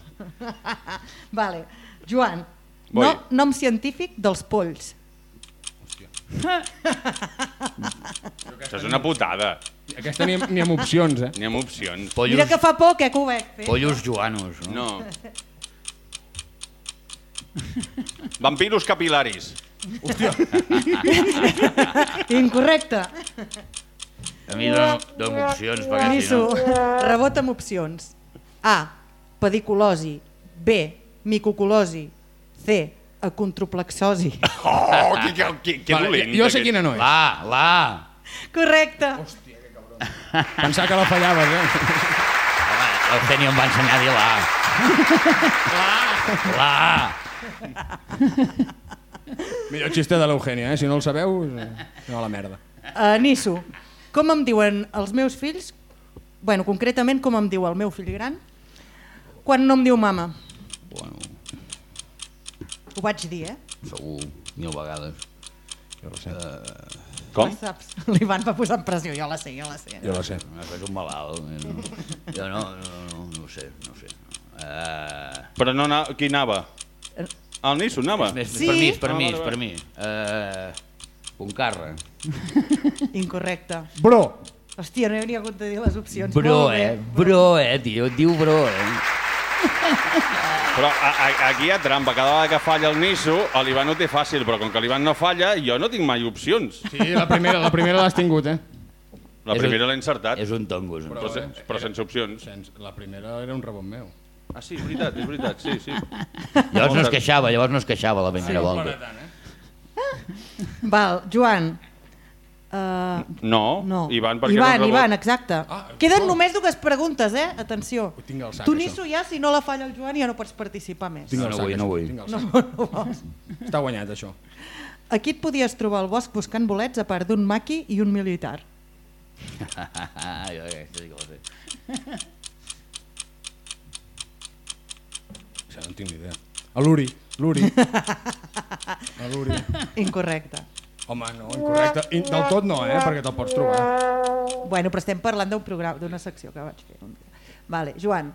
Vale. Joan, no, nom científic dels polls. Això és una putada. Aquesta ni, ni amb opcions, eh? N'hi ha opcions. Pollos, Mira que fa poc, eh, que ho vaig fer. pollos joanos, no? No. Vampiros capilaris. Incorrecte. A mi no, no opcions, perquè si Nisso, no... rebot amb opcions. A. Pediculosi. B. Micoculosi. C. Acontroplexosi. Oh, que, que, que, que Vale, dolent. jo sé aquest. quina no és. La, la. Correcte. Pensava que la fallaves, eh? Home, l'Eugenio em va ensenyar a dir la. La. Millor xiste de l'Eugènia, eh? Si no el sabeu, eh, no a la merda. Uh, Nisso, com em diuen els meus fills, bueno, concretament com em diu el meu fill gran, quan no em diu mama? Bueno, Ho vaig dir, eh? segur, mil vegades. Jo la sé. Com? Saps. L'Ivan va posar en pressió, jo la sé, jo la sé. Jo la sé. És un malalt. eh, No? Jo no, no, no, no ho sé, no ho sé. Uh, Però no, ana- qui anava? El Nisso anava? més, Sí? Permís, Ah, permís, per mi. Uh, Puncarra. Incorrecte. Bro! Hòstia, no hi ha hagut de dir les opcions. Bro, eh? Bro, eh, tio. Diu bro, eh? Però a, a, aquí hi ha trampa. Cada vegada que falla el Nisso, l'Ivan ho té fàcil, però com que l'Ivan no falla, jo no tinc mai opcions. Sí, la primera, la primera l'has tingut, eh? La És primera un- l'he encertat, És un tongus. però, se, però sense opcions. Sens, la primera era un rebot meu. Ah, sí, és veritat, és veritat, sí, sí. Llavors no es queixava, llavors no es queixava la primera volta. tant, eh? Val, Joan. Uh, No, no. Ivan, perquè Ivan, rebot. Ivan, exacte. Ah, Queden oh. només dues preguntes, eh? Atenció. Ho tinc al sac, tu. Nisso, ja, si no la falla el Joan, ja no pots participar més. Tinc No, no sac, vull, no vull. tinc el No, no vols. Està guanyat, això. Aquí et podies trobar al bosc buscant bolets a part d'un maqui i un militar. jo aquesta sí que la sé. Això no en tinc ni idea. A l'Uri, l'Uri. A l'Uri. Incorrecte. Home, no, incorrecte. I del tot no, eh? Perquè te'l pots trobar. Bueno, però estem parlant d'un programa, d'una secció que vaig fer un dia. Vale, Joan,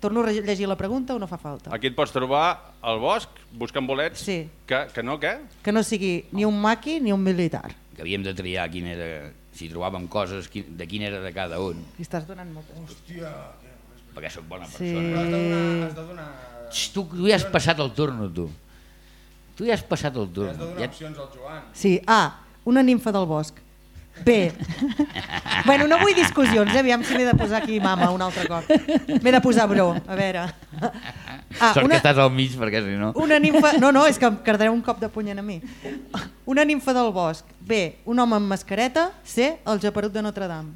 torno a llegir la pregunta o no fa falta? Aquí et pots trobar al bosc, buscant bolets, Sí. que, que no, què? Que no sigui ni un maqui ni un militar. Que havíem de triar quin era... Si trobàvem coses, de quin era de cada un. Li estàs donant molta... Perquè sóc bona Sí. persona. Has de donar... Xxt, tu, tu ja has passat el turno, tu. Tu ja has passat el turno. Ja... opcions al Joan. Sí, A, una nimfa del bosc. B. bueno, no vull discussions, eh? aviam si m'he de posar aquí mama un altre cop. M'he de posar bro, a veure. Ah, Sort una, que estàs al mig, perquè si no... una nimfa... No, no, és que em quedaré un cop de punyent a mi. Una nimfa del bosc. B, un home amb mascareta. C, el japerut de Notre Dame.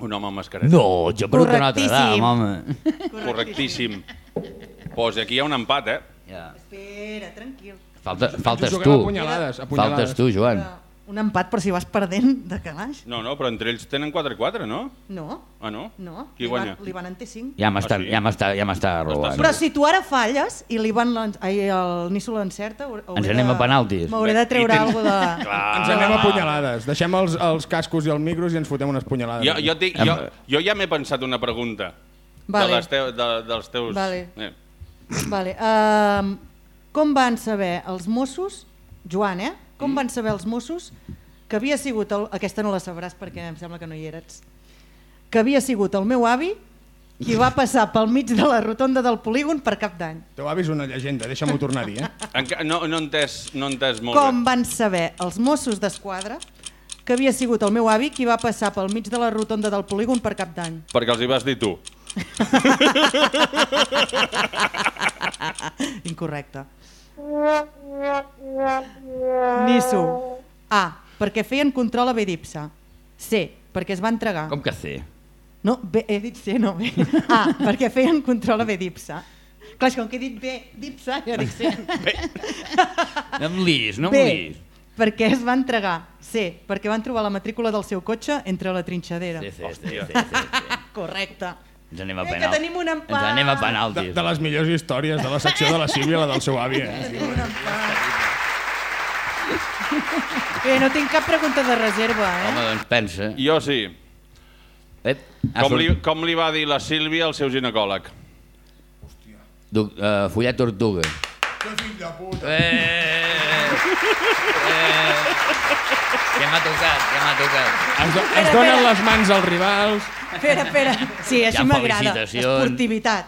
Un home amb mascareta. No, una altra Correctíssim. edat, home. Correctíssim. Pues aquí hi ha un empat, eh? Ja. Espera, tranquil. Falta, faltes tu. Faltes tu, Joan. Una, Un empat, però si vas perdent de calaix. No, no, però entre ells tenen 4-4, no? No, Ah, no? no. Qui li guanya? Van, li van en té 5. Ja m'està Ah, sí? ja m'està ja m'està robant. Però si tu ara falles i l'Ivan l'en- ai, el Nisso l'encerta... Ens de- anem a penaltis. M'hauré de treure tens- alguna de... Clar. Ens anem a punyalades. Deixem els, els cascos i els micros i ens fotem unes punyalades. Jo, jo, dic, jo, jo ja m'he pensat una pregunta Vale. de les teu, de, dels teus... Vale. Eh. Vale. Um, com van saber els Mossos, Joan, eh? Com van saber els Mossos que havia sigut, el, aquesta no la sabràs perquè em sembla que no hi eres, que havia sigut el meu avi qui va passar pel mig de la rotonda del polígon per cap d'any. Teu avi és una llegenda, deixa'm-ho tornar a dir. Eh? Enca no, no, entès, no entès molt Com bé. van saber els Mossos d'Esquadra que havia sigut el meu avi qui va passar pel mig de la rotonda del polígon per cap d'any? Perquè els hi vas dir tu. Incorrecte. Nisso. A. Perquè feien control a B d'Ipsa. C. Perquè es va entregar. Com que C? No, B, he dit C, no B. A. Perquè feien control a B d'Ipsa. Clar, com que he dit B d'Ipsa, ja dic C. No em lis, no em B. lis. Perquè es va entregar. C. Perquè van trobar la matrícula del seu cotxe entre la trinxadera. C, C, C, C, C, C. Correcte. Ens anem a Eh, que penal. tenim un empat. Ens anem a De, penaltis. de les millors històries de la secció de la Sílvia, la del seu avi. Eh? Tenim un empat. Bé, no tinc cap pregunta de reserva, eh? Home, doncs pensa. Jo sí. Ep, Com li, com li va dir la Sílvia al seu ginecòleg? Du, uh, follat tortuga. Que fill de puta. Eh, eh, ja m'ha tocat, ja m'ha tocat. Es, do, es donen les mans als rivals. Espera, espera. Sí, així Ja, m'agrada. felicitacions. Esportivitat.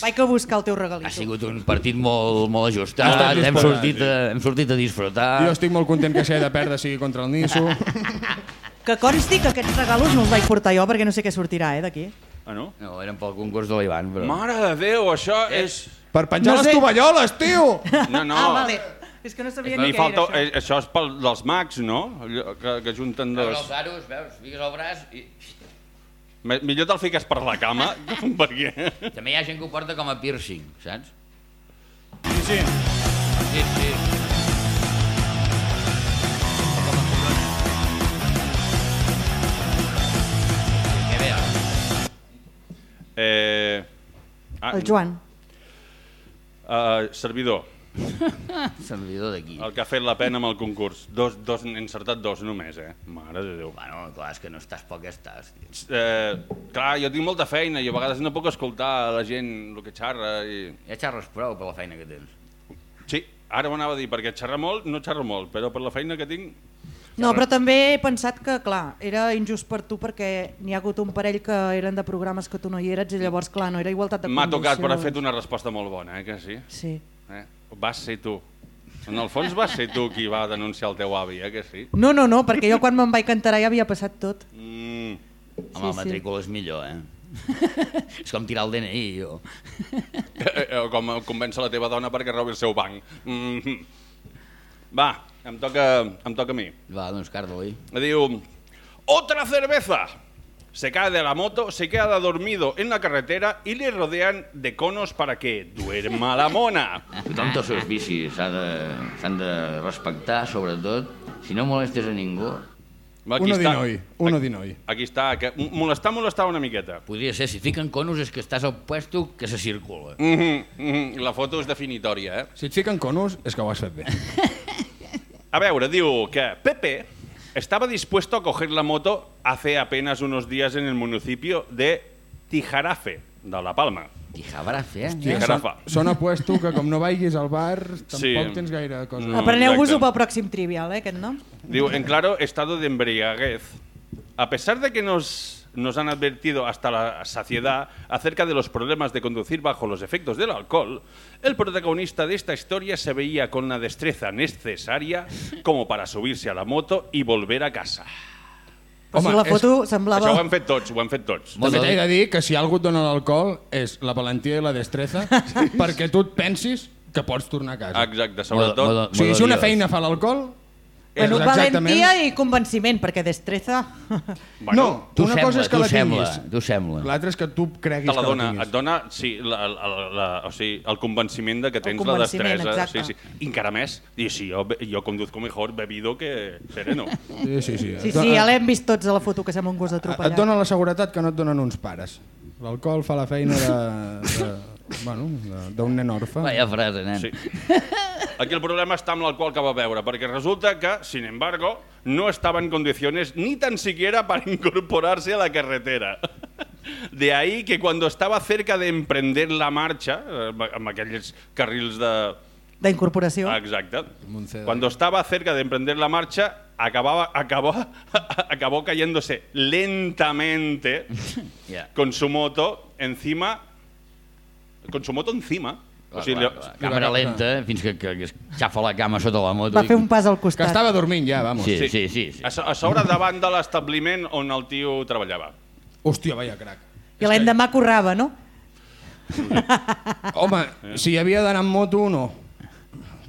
Vaig a buscar el teu regalito. Ha sigut un partit molt, molt Ha ajustat, hem disputat, sortit, a, hem sortit a disfrutar. Jo estic molt content que si he de perdre sigui contra el Nisso. Que consti que aquests regalos no els vaig portar jo perquè no sé què sortirà, eh, d'aquí. Ah, no? No, eren pel concurs de l'Ivan, però... Mare de Déu, això és... Per penjar No les sé. tovalloles, tio! Ah, No, no. vale. És que no sabia Li ni què falta, era eh, això és pel dels mags, no? Que, que junten Veus dos... els aros, veus, fiques el braç i... Millor te'l fiques per la cama, perquè... També hi ha gent que ho porta com a piercing, saps? Sí, sí. Sí, sí. Ve ara? Eh... Ah, això. El Joan. Uh, servidor, Servidor d'aquí. el que ha fet la pena amb el concurs. Dos, dos, he encertat dos només, eh? Mare de Déu. Bueno, clar, és que no estàs poc estàs. Tio. Eh, clar, jo tinc molta feina i a vegades no puc escoltar la gent el que xarra i... Ja xerres prou per la feina que tens. Sí, ara ho anava a dir, perquè xerra molt, no xerra molt, però per la feina que tinc... No, però també he pensat que, clar, era injust per tu perquè n'hi ha hagut un parell que eren de programes que tu no hi eres i llavors, clar, no era igualtat de M'ha tocat, però ha condicions. fet una resposta molt bona, eh, que sí? Sí. Eh? Vas ser tu. En el fons vas ser tu qui va denunciar el teu avi, eh, que sí? No, no, no, perquè jo quan me'n vaig cantar ja havia passat tot. Mm, Home, Sí, el sí. matrícula és millor, eh? és com tirar el DNI, jo. eh, eh, com convèncer la teva dona perquè robi el seu banc. Mm. Va, em toca, em toca a mi. Va, doncs carda-li. Diu, otra cerveza. Se cae de la moto, se queda dormido en la carretera y le rodean de conos para que duerma la mona. Tothom té els seus vicis, s'ha de, s'han de respectar, sobretot. Si no molestes a ningú, Aquí Uno dinoi, uno dinoi. Aquí està, que molestar, molestar una miqueta. podria ser, si fiquen conos és que estàs al puesto que se circula. Mm -hmm, mm -hmm. La foto és definitòria, eh? Si et fiquen conos, és que ho has fet bé. A veure, diu que Pepe estaba dispuesto a coger la moto hace apenas unos días en el municipio de Tijarafe, de La Palma. I jabrafe, eh? Sí. Jirafa. Són apuesto que com no vagis al bar, tampoc Sí. tens gaire cosa. No. Apreneu-vos-ho exacte. pel pròxim trivial, eh, aquest nom. Digo, en claro estado de embriaguez. A pesar de que nos, nos han advertido hasta la saciedad acerca de los problemas de conducir bajo los efectos del alcohol, el protagonista de esta historia se veía con la destreza necesaria como para subirse a la moto y volver a casa. Home, la és- foto semblava... Això ho hem fet tots, ho hem fet tots. També t'he de dir que si algú et dona l'alcohol és la valentia i la destreza perquè tu et pensis que pots tornar a casa. Exacte, sobretot... O sigui, si una feina fa l'alcohol, Bueno, exactament- valentia i convenciment, perquè destreza... no, Tu una sembla, cosa és que la tinguis. tu sembla. L'altra és que tu creguis la que dona, la et tinguis. dona sí, la, la, la, o sigui, el convenciment de que tens la destresa. exacte. Sí, sí. I encara més, dir, sí, jo, jo conduzco mejor bebido que sereno. Sí, sí, sí. Sí, Et sí, ja l'hem vist tots a la foto, que sembla un gos Et atropellat. dona la seguretat que no et donen uns pares. L'alcohol fa la feina de... de bueno, de- d'un nen orfe. Vaya frase, nen. Sí. Aquí el problema está amb l'alcohol que va a beure, perquè resulta que, sin embargo, no estaba en condiciones ni tan siquiera para incorporarse a la carretera. De ahí que cuando estaba cerca de emprender la marcha, eh, amb aquells carrils de... D'incorporació. Ah, Exacte. Moncedo. Cuando estaba cerca de emprender la marcha, acababa, acabó, acabó cayéndose lentamente Ja. con su moto encima... Con su moto encima. O sigui, Clar, clar, clar. Càmera lenta, fins que, que, que es xafa la cama sota la moto. Va fer un pas al Que costat. estava dormint ja, vamos. Sí, sí, sí. sí. A, so- a sobre davant de l'establiment on el tio treballava. Hòstia, vaya crac. I l'endemà corrava, no? Home, si havia d'anar amb moto, no.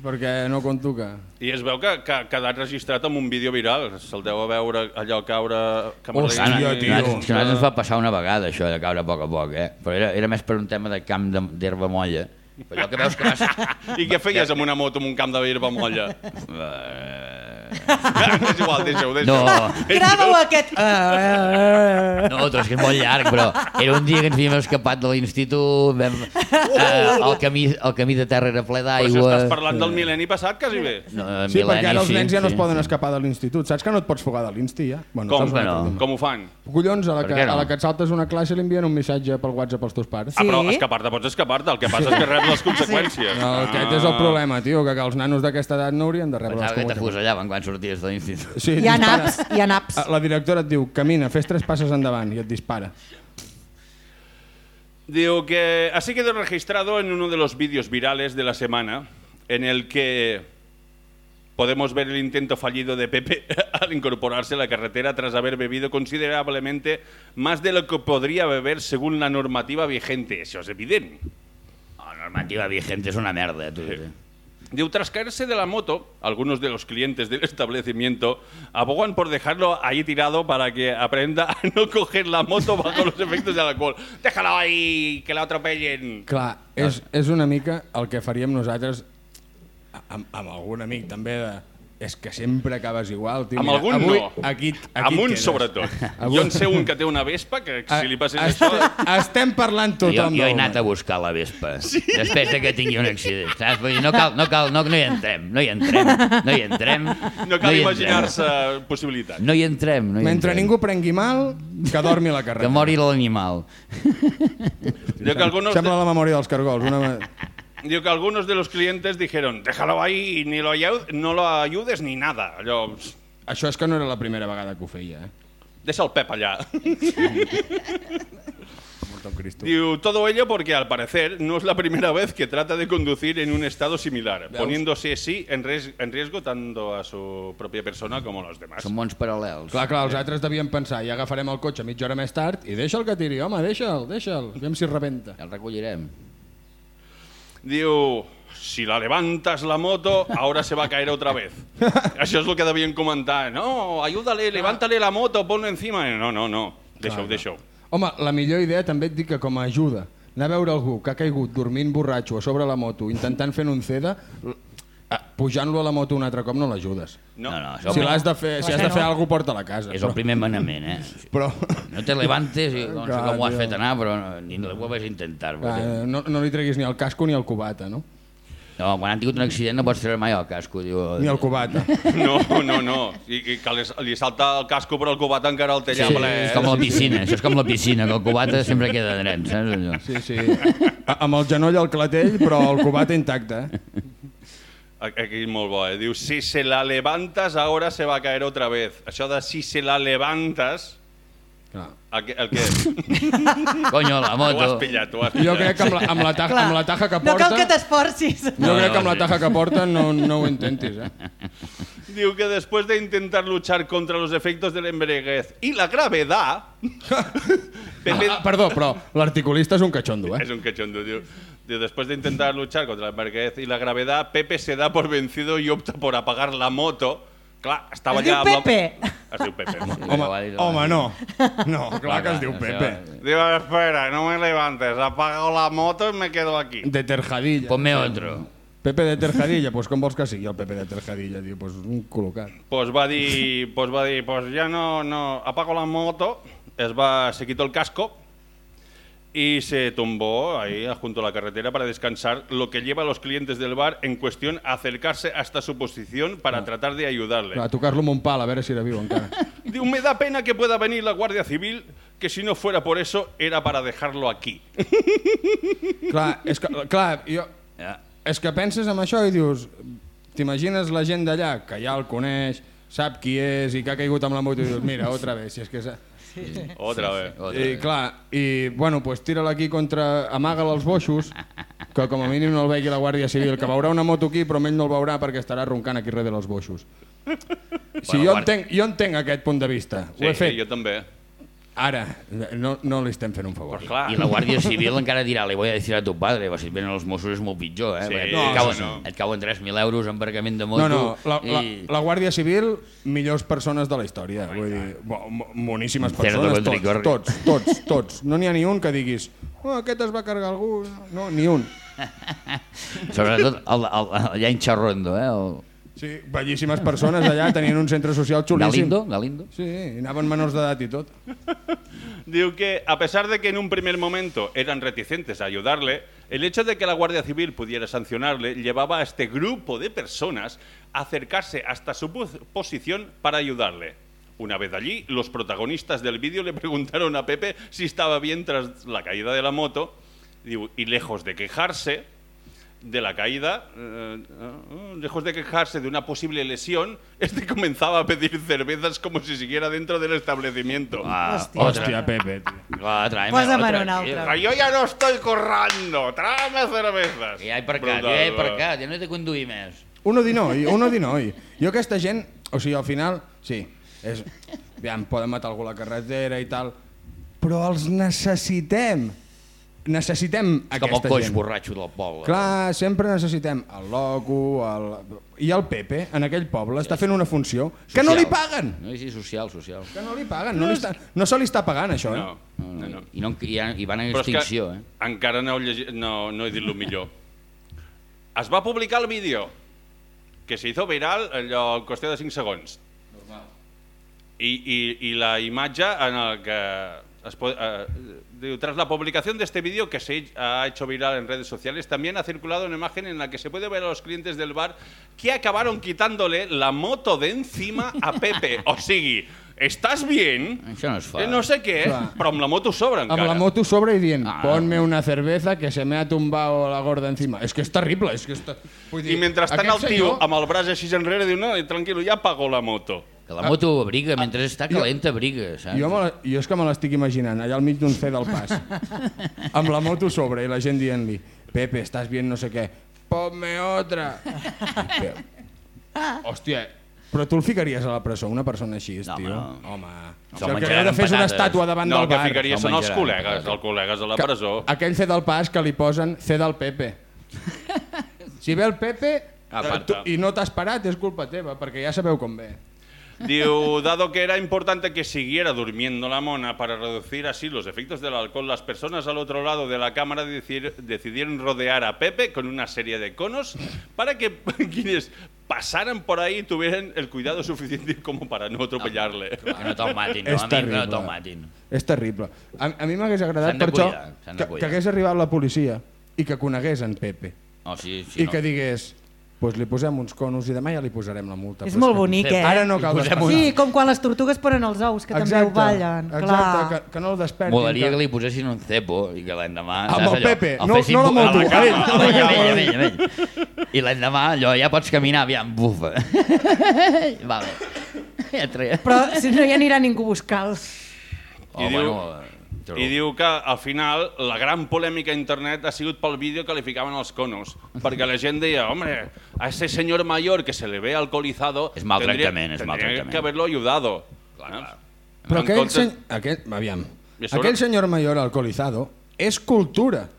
Perquè no conto que... I es veu que, que ha quedat registrat amb un vídeo viral. Se'l deu a veure allò caure... Que Hòstia, Marlene- tio. nosaltres, nosaltres ens va passar una vegada això de caure a poc a poc, eh? però era, era més per un tema de camp d'herba molla. Però allò que veus que vas... I què feies amb una moto en un camp de herba molla? Eh, és igual, deixa-ho, deixa-ho. No. Grava-ho aquest... Ah, ah, ah. No, tot és que és molt llarg, però era un dia que ens havíem escapat de l'institut, vam, eh, el, camí, el camí de terra era ple Però si d'aigua... estàs parlant del mil·lenni passat, quasi bé. No, Sí, perquè ara els sí, nens ja no es sí. poden escapar de l'institut. Saps que no et pots fugar de l'insti, ja? Bueno, Com, això és un que altre no? tema. Com ho fan? Collons, a la, que, no? a la que et saltes una classe li envien un missatge pel WhatsApp als teus pares. Ah, però Sí. escapar-te pots escapar-te. El que passa és que reps les conseqüències. No, aquest és el problema, tio, que, que els nanos d'aquesta edat no haurien de rebre Pensava les que conseqüències. t'afusellaven quan sorties de l'institut. Sí, Hi ha dispara. naps, hi ha naps. La directora et diu, camina, fes tres passes endavant i et dispara. Digo que así quedó registrado en uno de los vídeos virales de la semana en el que podemos ver el intento fallido de Pepe al incorporarse a la carretera tras haber bebido considerablemente más de lo que podría beber según la normativa vigente. Eso es evidente. La normativa vigente és una merda, tu. Digo, tras caerse de la moto, algunos de los clientes del establecimiento abogan por dejarlo ahí tirado para que aprenda a no coger la moto bajo los efectos del alcohol. Déjalo ahí, que la atropellen. Clar, és, és una mica el que faríem nosaltres amb, amb algun amic també de... És que sempre acabes igual, tio. Amb Mira, algun avui, no. Aquí, aquí Amb un, quedes. sobretot. Avui- Jo en sé un que té una vespa, que si li passés Este- això... Estem parlant Jo, tothom jo he del anat a buscar la Vespa, sí. després de que tingui un accident, saps? Vull dir, no cal, no cal, no, no hi entrem, no hi entrem, no hi entrem. No cal hi imaginar-se possibilitats. No hi entrem, no hi Mentre entrem. ningú prengui mal, que dormi la carrera. Que mori l'animal. Sembla de, la memòria dels cargols. Una... digo que algunos de los clientes dijeron déjalo ahí y ni lo, ayu- no lo ayudes ni nada. Allò, Això és que no era la primera vegada que ho feia, eh? deixa el Pep allà. Cristo. Digo, todo ello porque al parecer no es la primera vez que trata de conducir en un estado similar, poniéndose así en, ries- en riesgo tanto a su propia persona como a los demás. Són mons paral·lels. Clar, clar, els altres devien pensar, ja agafarem el cotxe mitja hora més tard i deixa'l que tiri, home, deixa'l, deixa'l, aviam si rebenta. Ja el recollirem. Diu, si la levantas la moto, ahora se va a caer otra vez. Això és el que devien comentar. No, ayúdale, levántale la moto, ponlo encima. No, no, no, deixa-ho, deixa-ho. Home, la millor idea també et dic que com a ajuda, anar a veure algú que ha caigut dormint borratxo a sobre la moto, intentant fer un ceda, pujant-lo a la moto un altre cop no l'ajudes. No, No, no, això Si l'has de fer, si has de fer no. alguna cosa, porta-la a casa. és el primer manament, eh? Però, No te levantes, i, no sé com ho has fet anar, però no, ni ho vas intentar. clar, perquè- eh, no, no li treguis ni el casco ni el cubata, no? No, quan han tingut un accident no pots treure mai el casco. Diu, Ni el cubata. no, no, no. I, i que li, li salta el casco però el cubat encara el té allà Sí, ple. és com la piscina, això és com la piscina, que el cubata sempre queda dret, saps allò? Sí, sí. A- Amb el genoll al clatell, però el cubata intacte. Eh? Aquí molt bo, eh? Diu, si se la levantas ahora se va a caer otra vez. Això de si se la levantas... Clar. El que, el que... Coño, la Ho has moto. pillat, ho has pillat. Jo crec que amb la, amb la, taja, amb la taja que No porta... cal que t'esforcis. Jo No, crec no, que amb la sí. taja que porta no, no ho intentis, eh? Diu que después de intentar luchar contra los efectos del embriaguez y la gravedad... Pepe... Ah, perdó, però l'articulista és un catxondo, Es eh? un cachondo, tío. Diu, Después de intentar luchar contra la embriaguez y la gravedad, Pepe se da por vencido y opta por apagar la moto clar, estava Es diu allà... amb la- Pepe. Es diu Pepe. Home, home, no. No, clar que es diu Pepe. Digo, espera, no me levantes, apago la moto y me quedo aquí. De Terjadilla. Ponme otro. Pepe de Terjadilla, pues com vols que sigui el Pepe de Terjadilla? Diu, pues un col·locat. Pues va dir, pues va dir, pues ya no, no, apago la moto, es va, se quitó el casco y se tumbó ahí junto a la carretera para descansar, lo que lleva a los clientes del bar en cuestión a acercarse hasta su posición para tratar de ayudarle. Clar, tocar-lo un pal, a veure si era viu encara. Diu, me da pena que pueda venir la Guardia Civil, que si no fuera por eso era para dejarlo aquí. clar, és que, clar, jo, Ja. És que penses en això i dius, t'imagines la gent d'allà que ja el coneix, sap qui és i que ha caigut amb la moto i dius, mira, otra vez, si és que... és- Otra vez. Otra I vez. clar, i bueno, pues tira-la aquí contra... Amaga-la als boixos, que com a mínim no el vegi la Guàrdia Civil, que veurà una moto aquí però ell no el veurà perquè estarà roncant aquí darrere dels boixos. Si Bueno, jo, entenc, jo entenc aquest punt de vista, ho he Sí, fet. jo també. Ara, no, no li estem fent un favor. Pues clar. I la Guàrdia Civil encara dirà, li voy a decir a tu padre, si et venen els Mossos és molt pitjor, eh? Sí, Perquè no, et, cauen, no. et cauen 3.000 euros en aparcament de moto. No, no, la, la, i... la Guàrdia Civil, millors persones de la història. Vull dir, bo, mo- moníssimes Cerdo persones, tots, tots, tots, tots. No n'hi ha ni un que diguis, oh, aquest es va cargar algú. No, ni un. Sobretot el, el, el Llain Charrondo, eh? El... Sí, bellíssimes persones allà, tenien un centre social xulíssim. Galindo, Galindo. Sí, i anaven menors d'edat i tot. Digo que, a pesar de que en un primer momento eran reticentes a ayudarle, el hecho de que la Guardia Civil pudiera sancionarle llevaba a este grupo de personas a acercarse hasta su pos- posición para ayudarle. Una vez allí, los protagonistas del vídeo le preguntaron a Pepe si estaba bien tras la caída de la moto y lejos de quejarse de la caída, eh, eh, lejos de quejarse de una posible lesión, este comenzaba a pedir cervezas como si siguiera dentro del establecimiento. Ah, Hòstia. otra. Hòstia, Pepe. tio. Va, tráeme otra, una tío. altra. Ah, Yo ya no estoy corrando, tráeme cervezas. Ja he aparcat, Brutal, ja he brutal. aparcat, ja no he de conduir més. Uno di noi, uno di noi. Jo aquesta gent, o sigui, al final, sí, és, aviam, poden matar algú a la carretera i tal, però els necessitem. Necessitem És com el aquesta coix gent. borratxo del poble. Clar, sempre necessitem el loco, el... i el Pepe, en aquell poble, està fent una funció que no Social. li paguen. No, sí, social, social. Que no li paguen, no, li està, no se li està pagant això, eh? No, No, no, no, no. I, no, i, i van Però que extinció, eh? encara no, heu llegit, no, no he dit el millor. Es va publicar el vídeo, que se hizo viral allò, en qüestió de 5 segons. Y, y, y la imatge en el que eh, diu, tras la publicación de este vídeo que se ha hecho viral en redes sociales, también ha circulado una imagen en la que se puede ver a los clientes del bar que acabaron quitándole la moto de encima a Pepe. O sigui, ¿estás bien? Això no es fa. Eh, no sé què, Clar. però amb la moto sobre Amb encara. la moto sobre i dient, Ah. ponme una cerveza que se me ha tumbado la gorda encima. És que és terrible, és que està... Vull dir, I mentrestant el tio, senyor- amb el braç així enrere, diu, no, tranquil, ja pago la moto. Que la moto abriga, mentre està calenta abriga, saps? Jo, me la, jo és que me l'estic imaginant, allà al mig d'un C del pas, amb la moto sobre i la gent dient-li Pepe, estàs bien no sé què, ponme otra. Hòstia, però tu el ficaries a la presó, una persona així, No, tio? home, Home. Se'l Si el que menjaran ha de fer és una estàtua davant No, del el que bar. ficaria No són els col·legues, els col·legues de la Que- presó. Aquell C del pas que li posen C del Pepe. Si ve el Pepe Aparta. tu, i no t'has parat, és culpa teva, perquè ja sabeu com ve. Diu, dado que era importante que siguiera durmiendo la mona para reducir así los efectos del alcohol, las personas al otro lado de la cámara decidieron rodear a Pepe con una serie de conos para que quienes pasaran por ahí tuvieran el cuidado suficiente como para no atropellarle. Que no te'l matin, no, És que no terrible. te'l matin. És terrible. A, a mi m'hagués agradat S'han de per això cuidar, s'han de que, cuidar. que hagués arribat la policia i que conegués en Pepe Oh, sí, sí, i no. que digués pues li posem uns conos i demà ja li posarem la multa. És Però molt que- bonic, eh? Ara no cal despertar. Sí, com quan les tortugues ponen els ous, que també ho ballen. Exacte, Clar. que, que no el despertin. Molaria que li posessin un cepo i que l'endemà... Amb el allò? Pepe, no- fessin no la moto, a la cama, a la cama. a ell, a ell. I l'endemà allò ja pots caminar, aviam, bufa. vale. Ja. Però si no hi anirà ningú a buscar-los. Oh, I diu- I diu que al final la gran polèmica a internet ha sigut pel vídeo que li ficaven els conos, perquè la gent deia, hombre, a ese señor mayor que se le ve alcoholizado És maltractament, és tendría maltractament. que haberlo ayudado. Clar, clar. Però En aquell, comptes- seny... aquell, aviam, aquell senyor mayor alcoholizado és cultura.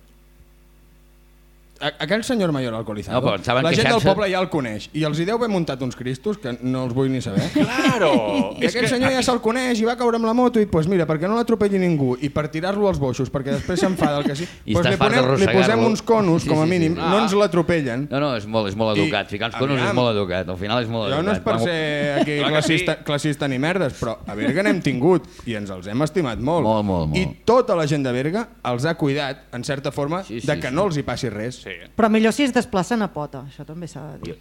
Aquell senyor mayor alcoholizado, No, la gent del queixant-se. poble ja el coneix i els hi deu haver muntat uns cristos que no els vull ni saber. Claro! I aquest senyor ja se'l coneix i va caure amb la moto i pues mira, perquè no l'atropelli ningú i per tirar-lo als boixos, perquè després s'enfada el que sí, I pues li, ponem, li posem uns conos, Sí, com a sí, sí. mínim, Ah. no ens l'atropellen. No, no, és molt, és molt I, educat. Ficar els conos aviam. és molt educat. Al final és molt Jo educat. no és per ser aquí classista, sí. classista ni merdes, però a Berga n'hem tingut i ens els hem estimat molt. Molt, molt, molt. I tota la gent de Berga els ha cuidat, en certa forma, Sí, sí, de que sí. no els hi passi res. Sí. Però millor si es desplacen a pota, això també s'ha de dir.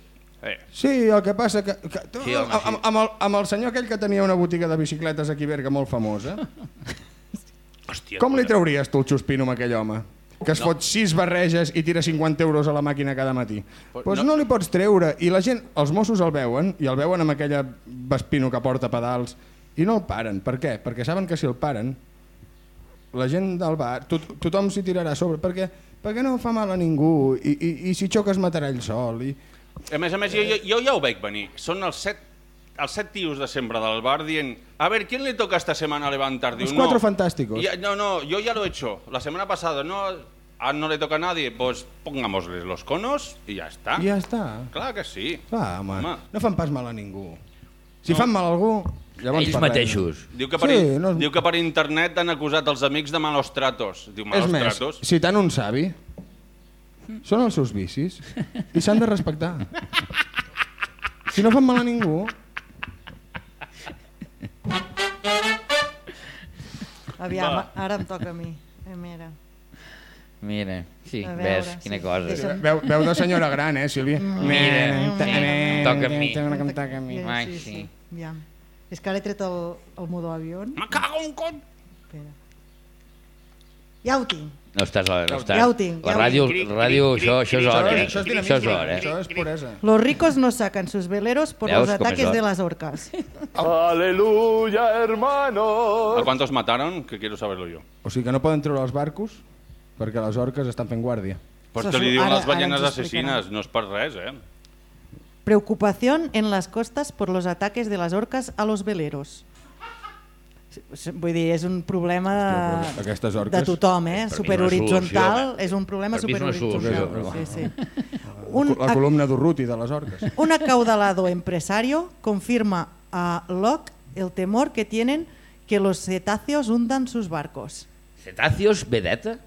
Eh. Sí, el que passa que... que tu, Sí, home, amb, amb, el, amb el senyor aquell que tenia una botiga de bicicletes aquí a Berga molt famosa, Hòstia, com li trauries tu el xuspino amb aquell home? Que es no. fot sis barreges i tira 50 euros a la màquina cada matí. Doncs pues no. no. no li pots treure. I la gent, els Mossos el veuen, i el veuen amb aquella vespino que porta pedals, i no el paren. Per què? Perquè saben que si el paren, la gent del bar, to tothom s'hi tirarà a sobre, perquè, perquè no fa mal a ningú, i, i, i si xoca es matarà ell sol. I... A més a més, jo, jo, jo ja ho veig venir. Són els set, els set tios de sempre del bar dient a ver, ¿quién le toca esta semana levantar? Diu, Los cuatro fantásticos. Ya, no, no, yo ya lo he hecho. La semana pasada no, no le toca a nadie, pues pongámosles los conos y ya está. I ja està. Clar que sí. Clar, home, Home. no fan pas mal a ningú. Si fan mal a algú, llavors Ells parlem. mateixos. Diu que per, Sí, no- diu que per internet han acusat els amics de malos tratos. Diu, És malos més, tratos? si tant un savi, són els seus vicis i s'han de respectar. Si no fan mal a ningú, Aviam, Va. ara em toca a mi. Eh, mira. Mira, sí, A veure, ves, quina sí. cosa. Deixa'm- veu, veu de senyora gran, eh, Sílvia? Mira, toca a mi. Toca a mi. Ai, sí, sí. sí. Aviam. És que ara he tret el, el modo avió. Me cago en con... Espera. Ja ho tinc. No estàs... No estàs. Ja ho tinc, La ja ràdio, tinc. ràdio això, això és hora. eh? Això és Això és dinamisme, hora, eh? això és puresa. Los ricos no sacan sus veleros por Veus los ataques de las orcas. Aleluya, hermanos. ¿A cuántos mataron? Que quiero saberlo yo. O sigui que no poden treure els barcos perquè les orques estan fent guàrdia. Això que li diuen ara- les ballenes assassines, no és per res, eh? Preocupación en las costas por los ataques de las orcas a los veleros. Vull dir, és un problema de orques- tothom, eh? Superhoritzontal, solució, és un problema superhoritzontal. Sí, sí. Un, La columna d'Urruti de les orques. un acaudalado empresario confirma a Locke el temor que tienen que los cetáceos hundan sus barcos. Cetáceos, vedeta?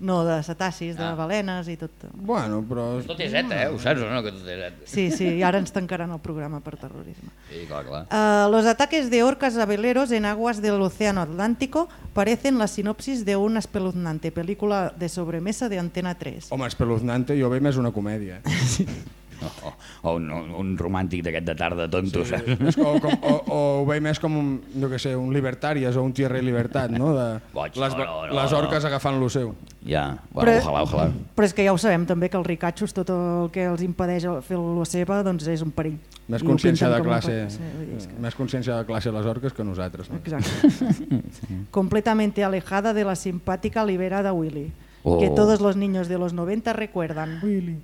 No, de cetacis, de Ah. balenes i tot. Bueno, però... Tot és eta, eh? Ho saps o no, que tot és eta? Sí, sí, i ara ens tancaran el programa per terrorisme. Sí, clar, clar. Uh, los ataques de orcas a veleros en aguas del Océano Atlántico parecen la sinopsis de una espeluznante película de sobremesa de Antena 3. Home, espeluznante, jo veig més una comèdia. Eh? O, o, o un, un romàntic d'aquest de tarda tonto, sí. saps? És com, com, o, o ho veig més com un, jo què sé, un libertàries o un tierra i libertat, no? De Boig, les, no, no, no, les orques no. agafant lo seu. Ja, bueno, ojalà, ojalà. però és que ja ho sabem també que els ricatxos tot el que els impedeix fer la seva doncs és un perill. Més consciència de a classe, sí, que- més consciència de classe les orques que nosaltres. No? Exacto. Completamente alejada de la simpática liberada Willy, Oh. que todos los niños de los 90 recuerdan. Willy.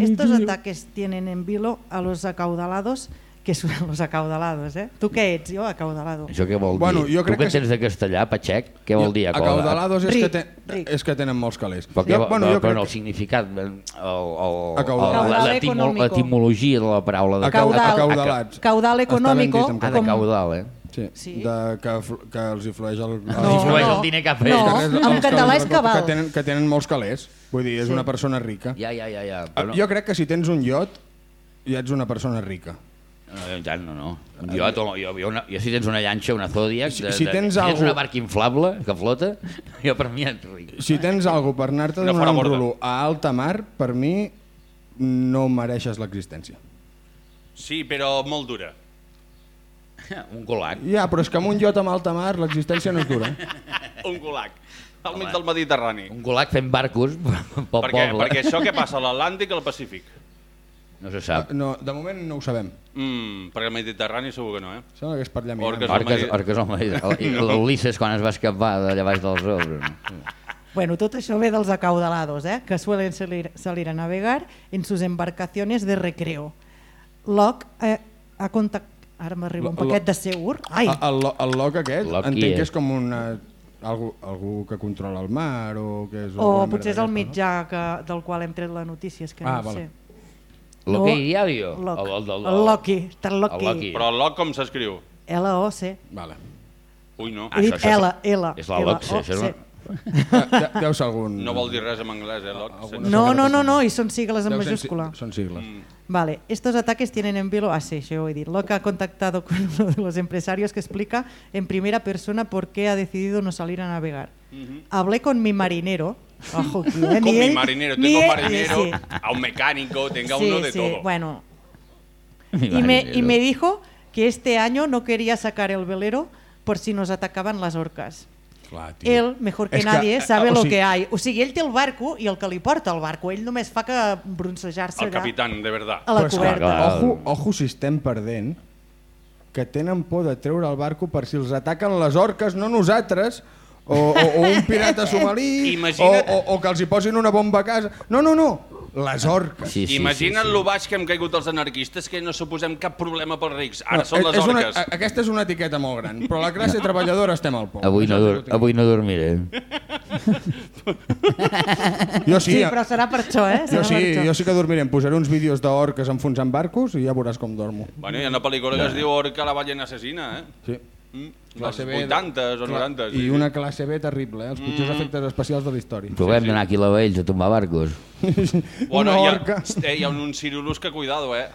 Estos ataques tienen en vilo a los acaudalados, que son los acaudalados, ¿eh? Tu què ets? Jo, acaudalado. Això què vol Bueno, dir? jo crec tu que, que- tens de castellà, Patxec, què vol dir? Acaudalados és, Ric, que te, ric. és que tenen molts calés. Però, Jo- bueno, jo però crec el que- significat, Acaudalado. económico. l'etimologia de la paraula de Acau- Caudal. Acaudalats. Caudal dit, en Ah, de caudal, eh? Sí, Sí. De, que, que els hi flueix el... el No, influeix el diner que ha fet. No, en els català és de- cabal. Que tenen, que tenen molts calés. Vull dir, és Sí. una persona rica. Ja, ja, ja, ja. Ah, Però no, Jo crec que si tens un iot, ja ets una persona rica. no, ja, no, no. Jo, jo, jo, jo, una, jo si tens una llanxa, una Zodiac, Si- de, si de, tens si tens algú- una barca inflable que flota, jo per mi ets ric. Si tens algo per anar-te donant un rulo a alta mar, per mi no mereixes l'existència. Sí, però molt dura. Un colac. Ja, però és que amb un iot amb alta mar l'existència no és dura. Un gulag. Al mig del Mediterrani. Un colac fent barcos pel Per què? poble. Perquè això què passa? A l'Atlàntic o al Pacífic? No se sap. No, de moment no ho sabem. Mm, perquè al Mediterrani segur que no, eh? Sembla que és per allà Orques. mirant. Orques, orques home, l'Ulisses quan es va escapar d'allà baix dels obres. No? Bueno, tot això ve dels acaudalados, ¿eh? que suelen salir, salir a navegar en sus embarcaciones de recreo. Locke eh, ha contactat... Ara m'arriba un paquet de segur. Ai, El, el, el loc aquest, Loc qui entenc que és? com una... Algú, algú que controla el mar o que és... O potser és el mitjà que, del qual hem tret la notícia, és que Ah, no ho vale. sé. Lo O- que diario. Loc. El, el, el, El Loki, el Loki. El Loki. Però el loc com s'escriu? L-O-C. Vale. Ui, no. Ah, això- això- L, L. És la Loxe, això una- De, deu ser algun... No vol dir res en anglès, eh, loc? Alguna- No, no, no, no, i són sigles en mayúscula. Són sigles. Mm. Vale, estos ataques tienen en vilo, ah sí, això ho he dit. Loca ha contactado con uno de los empresarios que explica en primera persona por qué ha decidido no salir a navegar. Hablé con mi marinero. Ojo, que, eh, Con mi marinero, tengo él- marinero, sí, a un mecánico, tenga sí, uno de sí, todo. Bueno, Mi y me, y me dijo que este año no quería sacar el velero por si nos atacaban las orcas. Clar, tio. Él, mejor que És nadie, eh, sabe o lo sigui, que hay. O sigui, ell té el barco i el que li porta el barco. Ell només fa que broncejar-se El allà capitán, de verdad. a la Però és clar, coberta. clar. Ojo, ojo si estem perdent que tenen por de treure el barco per si els ataquen les orques, no nosaltres, o, o, o un pirata somalí, o, o, o que els hi posin una bomba a casa. No, no, no, les orques. Sí, sí, Imagina't sí, sí. lo baix que hem caigut els anarquistes que no suposem cap problema pels rics. Ara No, són les és una, orques. a- aquesta és una etiqueta molt gran, però la classe treballadora estem al pou. Avui no, dur, avui no dormiré. Jo sí, Sí, però serà per això, eh? jo sí, jo sí que dormiré. Em posaré uns vídeos d'orques enfonsant barcos i ja veuràs com dormo. Bueno, hi ha una pel·lícula que es diu Orca la ballena assassina, eh? Sí. Mm. Classe Dels B de- 80s o 90s. I una classe B terrible, eh? els pitjors Mm. efectes especials de la història. Provem d'anar aquí a la Vells a tombar barcos. Bueno, hi ha, eh, hi ha un cirulos que cuidado, eh?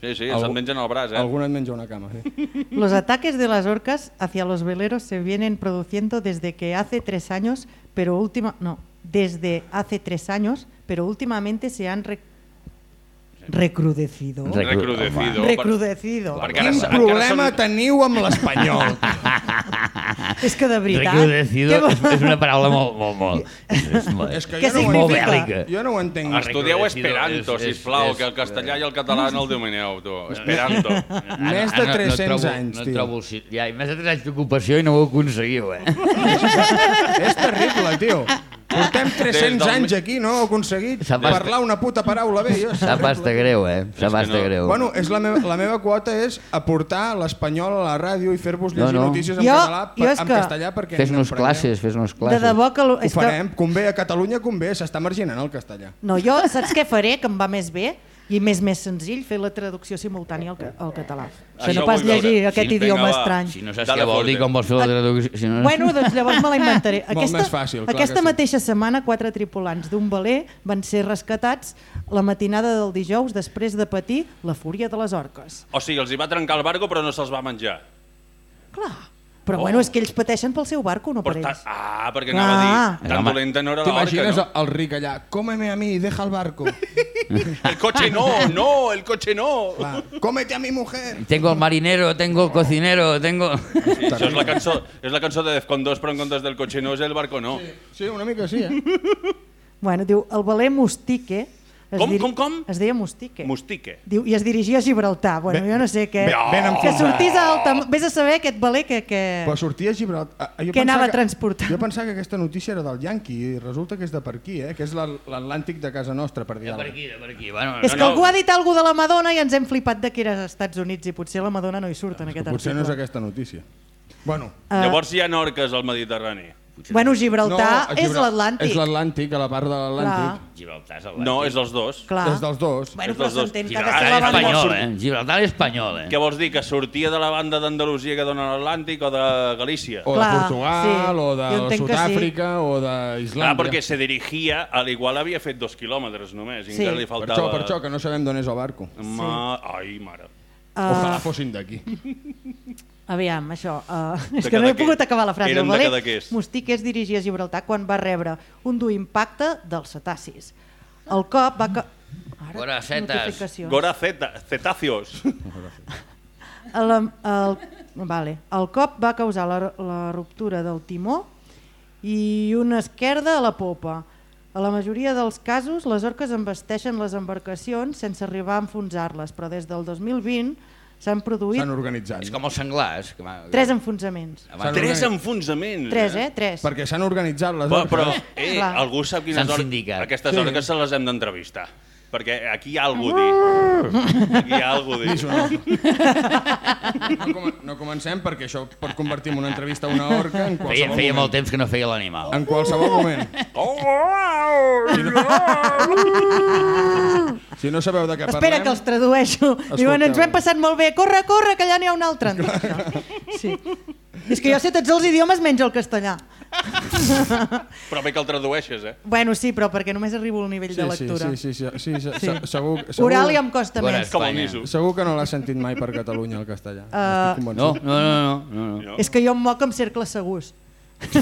Sí, sí, Algú- se'n mengen el braç, eh? Algun et menja una cama, sí. Los ataques de las orcas hacia los veleros se vienen produciendo desde que hace tres años, pero última, no, desde hace tres años, pero últimamente se han re- recrudecido. Re- Recrudecido. recrudecido. Perquè ara, Quin problema teniu amb l'espanyol? És que de veritat... Recrudecido què és, és una paraula molt... molt, molt és, molt, És que Què jo no, ho molt significa? bèl·lica. jo no ho entenc. Estudieu Esperanto, és- és- sisplau, és- que el castellà i el català no el domineu, tu. Esperanto. Més de 300 trobo, anys, no tio. Trobo, el sit- ja, i més de 3 anys d'ocupació i no ho aconseguiu, eh? És terrible, tio. Portem 300 Des del anys aquí, no ho aconseguit parlar una puta paraula bé. Jo, és terrible. basta greu, eh? Sap basta no. greu. Bueno, és la, meva, la meva quota és aportar l'espanyol a la ràdio i fer-vos llegir No, no. notícies en Jo- català, jo és en que- castellà perquè Fes-nos n'aprengueu. classes, fes-nos De classes. debò que... lo- Ho És que farem, convé, a Catalunya convé, s'està marginant el castellà. no, jo saps què faré, que em va més bé? I més més senzill fer la traducció simultània al, al català. Que Això no pas vull veure. llegir aquest Sí, idioma estrany. Si no saps què vol dir, com vols fer la traducció... Si no... Bueno, doncs llavors me la inventaré. Molt més fàcil, clar aquesta que sí. mateixa setmana, quatre tripulants d'un veler van ser rescatats la matinada del dijous després de patir la fúria de les orques. O sigui, els hi va trencar el barco però no se'ls va menjar. Clar. Però bueno, és que ells pateixen pel seu barco, no per ells. Ah, perquè anava a dir, tan Home, dolenta no era l'orca, T'imagines no? el ric allà, cómeme a mi, deja el barco. El coche no, no, el coche no. Clar, Cómete a mi mujer. Tengo el marinero, tengo el cocinero, tengo... Sí, això és la cançó, és la cançó de Defcon 2, però en comptes del coche no és el barco no. Sí, una mica sí, eh? Bueno, diu, el veler Mustique... es Com, diri- com, com? Es deia Mustique. Mustique. Diu, I es dirigia a Gibraltar. Bueno, Ben- jo no sé què... ben- ben que sortís a alta... Vés a saber aquest veler que... que... Però sortia a Gibraltar. Ah, jo pensava anava que- transportant? Jo pensava que aquesta notícia era del Yankee i resulta que és de per aquí, eh? que és l'Atlàntic de casa nostra, per dir De per aquí, de per aquí. Bueno, És No, que no. algú ha dit alguna de la Madonna i ens hem flipat de que era als Estats Units i potser la Madonna no hi surt en aquest Potser no és article. aquesta notícia. Bueno, Ah. Llavors hi ha orques al Mediterrani. Bueno, Gibraltar a és Gibral- l'Atlàntic. És l'Atlàntic, a la part de l'Atlàntic. Gibraltar és No, és dels dos. Clar. És dels dos. Bueno, És però dels dos. s'entén que ha de Gibraltar ser la és banda... espanyol, eh? Gibraltar és espanyol, eh? Què vols dir, que sortia de la banda d'Andalusia que dona l'Atlàntic o de Galícia? O Clar, de Portugal, sí. o de que sí. Sud-àfrica, o Clar, d'Islàndia. perquè se dirigia, a l'igual havia fet dos quilòmetres només, i Sí. encara li Per faltava... això, per això, que no sabem d'on és el barco. Ma... Ai, mare. Ah. Ojalà fossin d'aquí. Aviam, això... Uh, De és que no he pogut acabar la frase. Eren de Cadaqués. Mustí que es dirigia a Gibraltar quan va rebre un dur impacte dels cetacis. El cop va... Ca... Ara, Goracetes. Gora zeta, cetáceos. El, el, vale. el cop va causar la, la ruptura del timó i una esquerda a la popa. A la majoria dels casos, les orques embasteixen les embarcacions sense arribar a enfonsar-les, però des del 2020 s'han produït S'han organitzat. És com els senglars. Que... va- tres enfonsaments. Tres enfonsaments. Tres, eh? Tres. Perquè s'han organitzat les Però, orques. però eh, algú sap quines S'han orques... sindicat. Aquestes Sí. orques se les hem d'entrevistar. Perquè aquí hi ha algú a dir. Aquí hi ha algú a dir. No. No, com no comencem perquè això pot convertir en una entrevista a una orca en Feia, qualsevol feia moment. molt temps que no feia l'animal. En qualsevol moment. Si no sabeu de què parlem... Espera, que els tradueixo. Diuen, ens ho hem passat molt bé. Corre, corre, que allà n'hi ha un altre. Sí. És que jo sé tots els idiomes menys el castellà. Però bé que el tradueixes, eh? Bueno, sí, però perquè només arribo al nivell Sí, de lectura. sí, sí, sí, sí, sí, Sí. se- segur, segur, Oral ja em costa Veuràs. més. Com el segur que no l'has sentit mai per Catalunya, el castellà. Uh, No, no, no, no. no, no. És que jo em moc amb cercles segurs.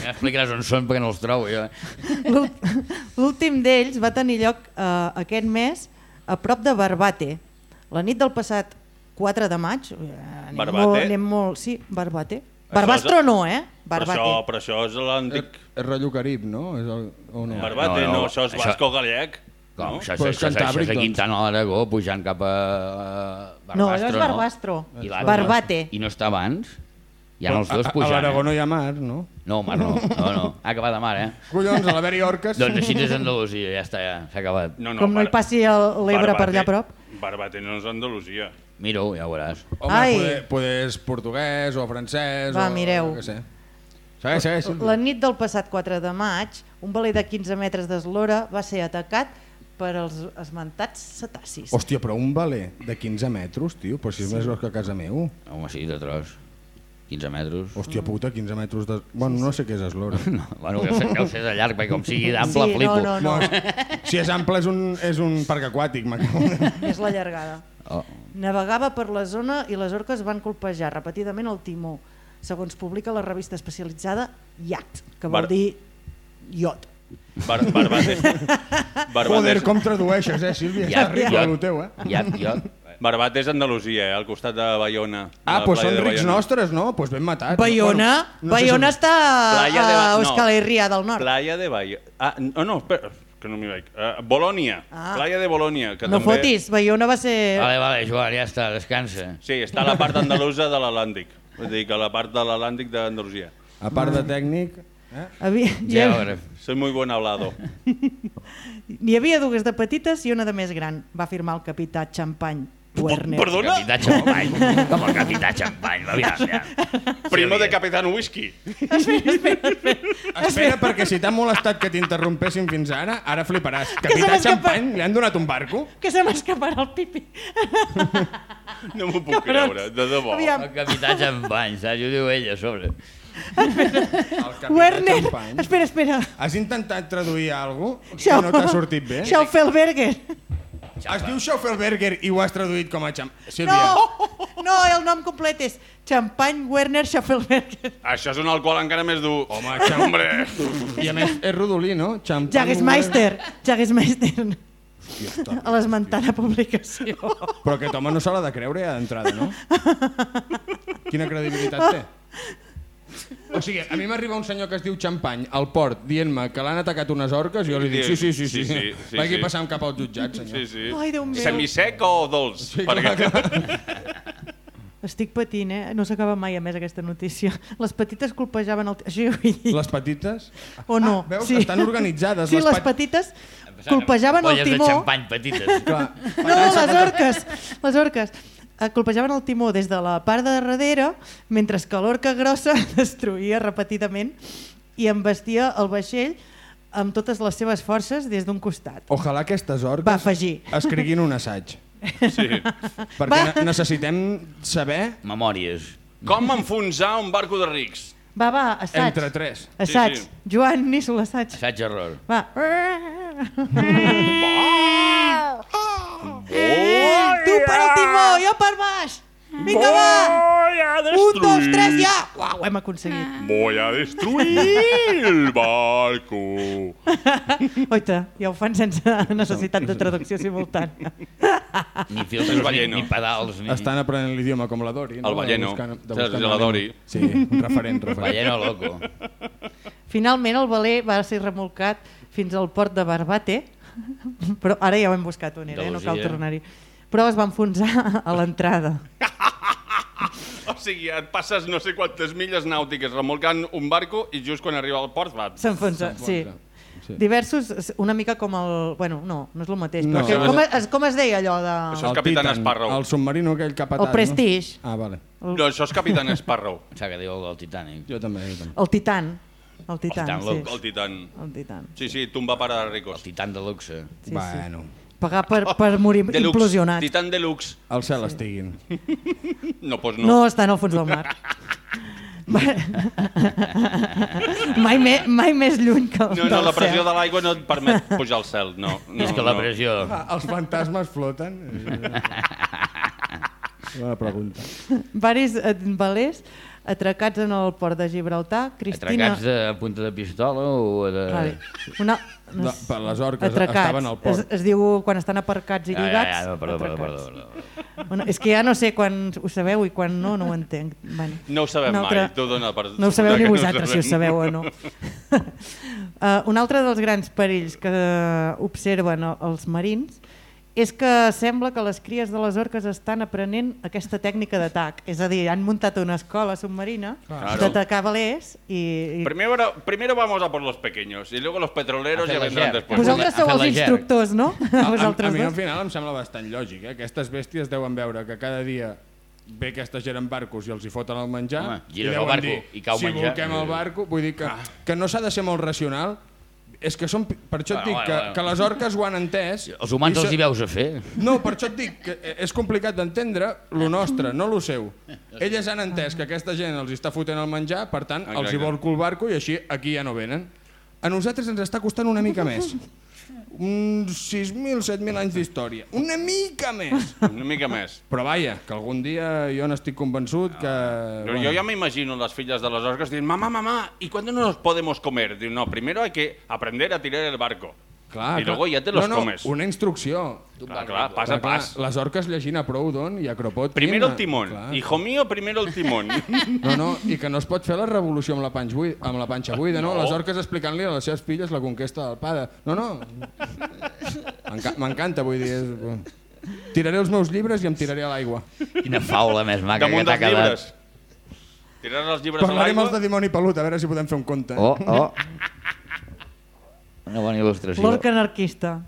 Ja explicaràs on són perquè no els trobo jo. L'últ- L'últim d'ells va tenir lloc eh, aquest mes a prop de Barbate. La nit del passat 4 de maig... eh, Anem Barbate? Molt, anem molt, sí, Barbate. Això Barbastro no, eh? Però Barbate. això, però això és l'antic és rotllo carib, no? És el, o no? Barbate, No, no, no, això és això- basco-gallec. Com? No? Això, Però això, és això, això, cantàbric, és a. Quintana a l'Aragó pujant cap a uh, No, això és Barbastro. I l'altre? Barbate. I no està abans? Hi ha els A, dos a, a pujant. l'Aragó eh? no hi ha mar, no? No, mar no. No, no. Ha acabat de mar, eh? Collons, a l'haver-hi orques... doncs així és Andalusia, ja està, ja s'ha acabat. No, Com no hi passi l'Ebre per allà a prop. Barbate no és Andalusia. Mira-ho, ja ho veuràs. Home, Ai. poder, poder portuguès o francès Va, o... mireu. Què sé. Segueix, segueix. La nit del passat 4 de maig, un veler de 15 metres d'eslora va ser atacat per als esmentats cetacis. Hòstia, però un valer de 15 metres, tio, però si és més gros que a casa meu. Home, sí, de tros. 15 metres. Hòstia puta, 15 metres de... Bueno, no sé què és eslora. No, bueno, deu ser, deu ser de llarg, perquè com sigui d'ample, sí, flipo. no, no, no, és, si és ample és un, és un parc aquàtic, m'acabo és la llargada. Oh. Navegava per la zona i les orques van colpejar repetidament el timó, segons publica la revista especialitzada Yacht, que vol Bar- dir iot. Bar Barbate. Barbate, Joder, com tradueixes, eh, Sílvia? Ja, Està ric ja. el teu, eh? Ja, jo... Barbate és Andalusia, eh, al costat de Bayona. Ah, doncs són rics Bayona. nostres, no? Doncs pues ben matat. Bayona, Bueno, no sé Bayona si- està a no. Euskal Herria del Nord. Playa de Bayona. Ah, no, no, espera, que no m'hi veig. Uh, Bolònia, Ah. Playa de Bolònia. Que No també... fotis, Bayona va ser... Vale, vale, Joan, ja està, descansa. Sí, està a la part andalusa de l'Atlàntic. Vull dir que a la part de l'Atlàntic d'Andalusia. A part de tècnic... Eh? Havia, Geògraf. Soy muy buen hablado. n'hi havia dues de petites i una de més gran, va afirmar el capità Champagne Werner. Perdona? Capità Champany. Com el capità Champany, va, aviam. Primo de Capitán Whisky. Espera, perquè si t'ha molestat que t'interrompessin fins ara, ara fliparàs. Capità Champany, li han donat un barco? Que se m'escaparà el pipi. No m'ho puc Cabrons. creure, de debò. Aviam. El capità Champany, saps? Ho diu ella a sobre. Werner, Champany. espera, espera. Has intentat traduir alguna cosa Schau- que no t'ha sortit bé? Schaufelberger. Es diu Schaufelberger i ho has traduït com a Champ... Sílvia, No, no, el nom complet és Champagne Werner Schaufelberger. Això és un alcohol encara més dur. Home, Hombre. i a més és rodolí, no? Champany Jagesmeister, Jagesmeister. A l'esmentada publicació. Però aquest home no se l'ha de creure ja d'entrada, no? Quina credibilitat té? O sigui, a mi m'arriba un senyor que es diu Champany al port dient-me que l'han atacat unes orques i jo li dic sí, sí, sí, sí, Sí, sí, sí, vagi sí. passant cap al jutjat, senyor. Sí, sí. Ai, Déu meu. Semisec o dolç? Sí, clar, clar. Estic patint, eh? No s'acaba mai a més aquesta notícia. Les petites colpejaven el... Això ja ho he dit. Les petites... O no? Ah, veus? Estan organitzades. Sí, les pet- petites colpejaven el timó. de xampany petites. Clar. No, les orques, les orques. Colpejaven el timó des de la part de darrere, mentre que l'orca grossa destruïa repetidament i embestia el vaixell amb totes les seves forces des d'un costat. Ojalà aquestes orques Va afegir. escriguin un assaig. Sí. Perquè Va. ne- necessitem saber Memòries. Com enfonsar un barco de rics? Va, va, assaig. entre tres. Assaig. Sí, sí. Joan Nísol, assaig. Assaig error. Va. Tu per al timó, jo per baix. Vinga, va. Voy a Un, dos, tres, ja. Uau, ho hem aconseguit. Voy a destruir el barco. Oita, ja ho fan sense necessitat de traducció simultània. Ni filtres, ni, balleno. ni pedals, ni... Estan aprenent l'idioma com la Dori. El balleno. De buscar- de buscar la Dori. Sí, un referent, referent. Balleno loco. Finalment el veler va ser remolcat fins al port de Barbate, però ara ja ho hem buscat on era, eh? no cal Andalusia. tornar-hi. Però es va enfonsar a l'entrada. O sigui, et passes no sé quantes milles nàutiques remolcant un barco i just quan arriba al port va... S'enfonsa, sí. Sí. Diversos, una mica com el... Bueno, no, no és el mateix. No. Perquè, com, es, com es deia allò de... Això és Capitán Sparrow. El submarino aquell capatat, El Prestige. No? Ah, vale. No, això és Capitán Sparrow. Sembla que diu el Titanic. Jo també, jo també. El Titan. El Titan, Titan, sí. El Titan. El Titan. Sí, sí, tumba para El ricos. Titan de luxe. Sí, bueno, sí. Pagar per, per morir Deluxe. implosionat. Titan Deluxe. al cel estiguin. No, doncs No. no. no està en el fons del mar. Mai, me, mai més lluny que el No, no, la pressió cel. de l'aigua no et permet pujar al cel, no. no És que la no. pressió... Ah, els fantasmes floten? Bona pregunta. Varis eh, velers atracats en el port de Gibraltar. Cristina... Atracats de punta de pistola o de... Vale. Una... No, per les orques atracats. estaven al port. Es, es diu quan estan aparcats i Ja, ja, lligats. ja, no, perdó, perdó, atracats. perdó, perdó. Bueno, és que ja no sé quan ho sabeu i quan no, no ho entenc. Bueno, No ho sabem altra- mai, tu dona per... No ho sabeu ni que no ho vosaltres, si ho sabeu o no. uh, un altre dels grans perills que observen el- els marins és que sembla que les cries de les orques estan aprenent aquesta tècnica d'atac. És a dir, han muntat una escola submarina Claro. d'atacar velers i... i... Primero, primero vamos a por los pequeños y luego los petroleros A ya vendrán después. Vosaltres a sou els instructors, no? A, a, a Vosaltres mi al final em sembla bastant lògic. Eh? Aquestes bèsties deuen veure que cada dia ve aquesta gent en barcos i els hi foten el menjar Home, i gires el deuen barco dir, i cau si menjar." volquem el barco, vull dir que, Ah. que no s'ha de ser molt racional és que són, per això et dic que, que les orques ho han entès Els humans i els se- hi veus a fer. No, per això et dic que és complicat d'entendre lo nostre, no lo seu. Elles han entès que aquesta gent els està fotent el menjar, per tant, els hi volco el barco i així aquí ja no venen. A nosaltres ens està costant una mica més. Uns 6.000, 7.000 anys d'història. Una mica més. Una mica més. Però vaja, que algun dia jo n'estic convençut que... Yo, yo ya me imagino las fillas de las orcas dicen, mamá, mamá, ¿y cuándo nos podemos comer? Digo, no, primero hay que aprender a tirar el barco. Clar, y clar. luego ya te los no, no, comes. una instrucció. Clar, clar, pas a clar, pas. les orques llegint a Proudhon i a Kropotkin... Primero a- el timón. clar. Hijo mío, primero el timón. No, no, i que no es pot fer la revolució amb la, panxa buida, amb la panxa buida, no? No. Les orques explicant-li a les seves filles la conquesta del pare. No, no. M'enca- M'encanta, vull dir... És... Tiraré els meus llibres i em tiraré a l'aigua. Quina faula més maca que Damunt t'ha dels quedat. llibres. Tirar els llibres a Parlarem l'aigua. els de Dimoni Pelut, a veure si podem fer un conte. Oh, oh. Una bona il·lustració. L'orc anarquista.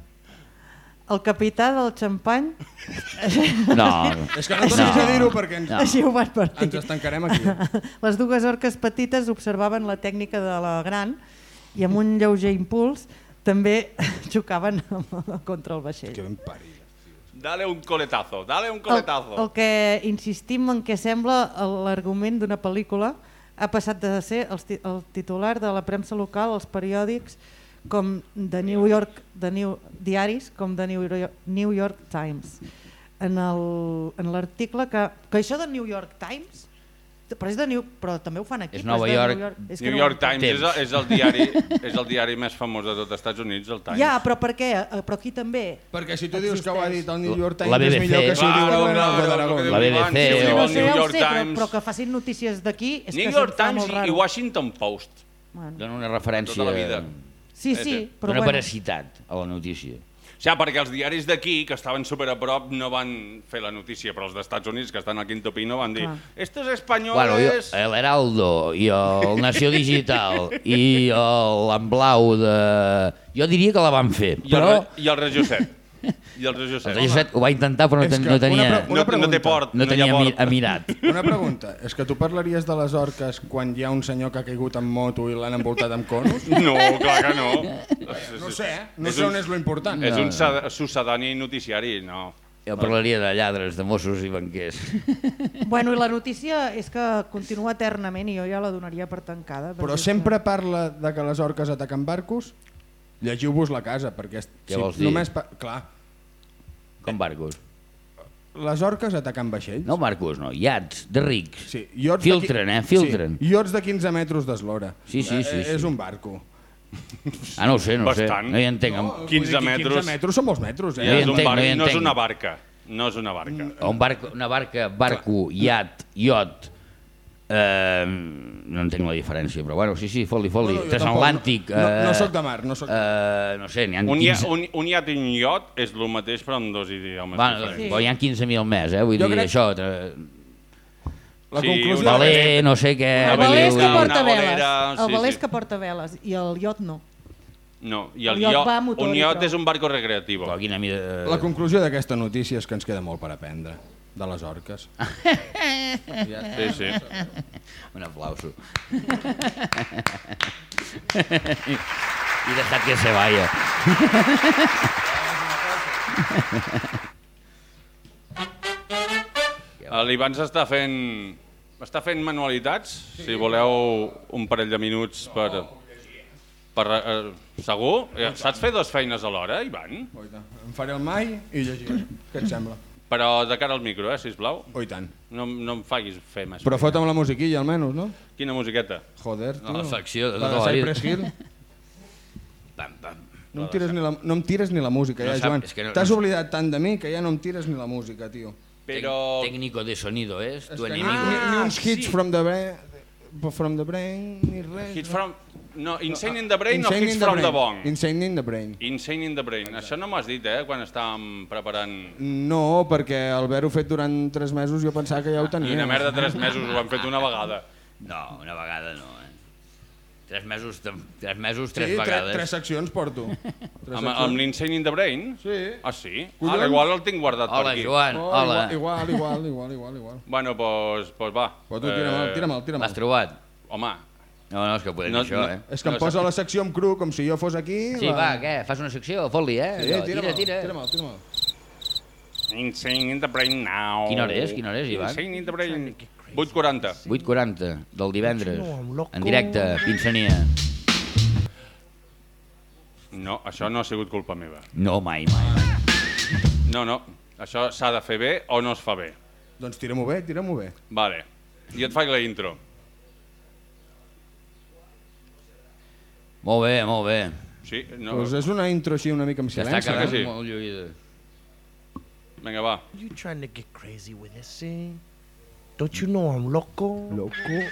El capità del xampany, No, És que no tornis No. a dir-ho perquè ens, No. així ho va advertir. ens estancarem aquí. Les dues orques petites observaven la tècnica de la gran i amb un lleuger impuls també xocaven contra el vaixell. Que ben parit. Dale un coletazo, dale un El, coletazo. el que insistim en què sembla l'argument d'una pel·lícula ha passat de ser el, el titular de la premsa local als periòdics com de New York, de New, diaris com de New York, New York Times. En el- en l'article que, que això de New York Times però, és de New, però també ho fan aquí. És però Nova de York. És que New no York Times és, el- és, el diari, és el diari més famós de tot els Estats Units, el Times. Ja, però per què? Eh, Però aquí també. Perquè si tu dius que ho ha dit el New York La Times és BBC. millor que si ho diu Claro, el claro, d'Aragón. La BBC diu No el sé, New York sé, però, Times, però que facin notícies d'aquí és New que York Times i, Washington Post. Bueno. Dona una referència Tota la vida. Sí, Sí, sí, però d'una bueno. veracitat a la notícia. O sigui, perquè els diaris d'aquí, que estaven super a prop, no van fer la notícia, però els d'Estats Units, que estan al Quinto Pino, van dir Clar. estos Bueno, jo, españoles... el Heraldo i el Nació Digital i el- l'Emblau de... Jo diria que la van fer, I el, però I el Regió 7. I el 7. el Set ho va intentar però no, ten, que no una tenia, pre- No, no té port, no no tenia mi-. Una pregunta, és que tu parlaries de les orques quan hi ha un senyor que ha caigut en moto i l'han envoltat amb conos? No, clar que no. No sé, eh? no És sé on és lo important. És un sucedani noticiari, no. Jo parlaria de lladres, de Mossos i banquers. Bueno, i la notícia és que continua eternament i jo ja la donaria per tancada. Però sempre parla de que les orques ataquen barcos? Llegiu-vos la casa, perquè Què vols dir? només pa... clar, Com barcos. les orques ataquen vaixells. No barcos, no, iats, de rics. Sí, iots Filtren, de qui- eh, filtren. Sí, iots de 15 metres d'eslora. Sí, sí, sí, Eh, És sí. un barco. Ah, no ho sé, no ho sé. No hi entenc. No, No, vull dir 15 que metres. 15 metres són molts metres, eh? Ja és un entenc, bar... no hi no és entenc. una barca. No és una barca. un barco, una barca, barco, iat, iot... Eh, no entenc la diferència, però bueno, sí, sí, fot-li, fot-li. Bueno, jo Transatlàntic. No- eh, no soc de mar, no soc de Eh, no sé, n'hi ha Un, ia, 15... un, un iat i un iot és el mateix però amb dos idiomes Bueno. Sí. però hi ha 15.000 més, eh? Vull Jo dir, crec- això... Tra... La Sí, conclusió... Valer, no sé què... El valer és que porta una veles. El sí, valer sí. és que porta veles i el iot no. No, i el, El iot iot, motor un iot és un barco mida... La conclusió d'aquesta notícia és que ens queda molt per aprendre de les orques. Sí, sí. Un aplauso. y dejad que se vaya. L'Ivan s'està fent... Està fent manualitats, si voleu un parell de minuts per... per eh, segur? Saps fer dues feines alhora, Ivan? Oita, em faré el mai i llegiré. Què et sembla? Però de cara al micro, eh, sisplau. Oh, i tant. No, no em facis fer més. Però fota'm la musiquilla, almenys, no? Quina musiqueta? Joder, tio. La facció de La tota la vida. Hill. Pam, pam. No em, tires ni la, no em tires ni la música, No ja, Joan. no- T'has no- oblidat tant de mi que ja no em tires ni la música, tio. Però... Técnico de sonido es tu És que enemigo. Ni, ni uns hits sí. from the brain, from the brain, ni res. Hits from... No, Insane in the Brain Insane o Hits the from the. Bong? Insane in the brain. Insane in the Brain. Això no m'has dit, eh, quan estàvem preparant... No, perquè el haver-ho fet durant tres mesos jo pensava que ja ho tenia. Quina merda, tres mesos, ho han fet una vegada. No, una vegada no. Eh? Tres mesos, tres mesos, Sí, tres tre- vegades. tres seccions porto. Tres Amb, amb l'Insane in the Brain? Sí. Ah, sí? Collons. Ara, igual el tinc guardat Hola, per aquí. Joan. Oh, Hola. Igual, igual, igual, igual, igual. Bueno, doncs pues va. Però tu tira-me'l, tira-me'l, tira-me'l. L'has trobat? Home, No, no, és que podem No, això, no. eh? És que em posa la secció en cru com si jo fos aquí. Sí, va, què? Fas una secció? Fot-li, eh? Sí, tira, tira. tira-me'l, tira-me'l. Insane in the Brain now. Quina hora és? Quina hora és, Ivan? Insane in the Brain. 8.40. 8.40 del divendres. En directe, Pinsania. No, això no ha sigut culpa meva. No, mai, mai, mai. No, no. Això s'ha de fer bé o no es fa bé. Doncs tira-m'ho bé, tira-m'ho bé. Vale. I et faig la intro. Molt bé, molt bé. Sí? No. Doncs és una intro així una mica amb silenci. quedant sí? molt lluïda. Vinga, va. You trying to get crazy with this thing? Don't you know I'm loco? Loco.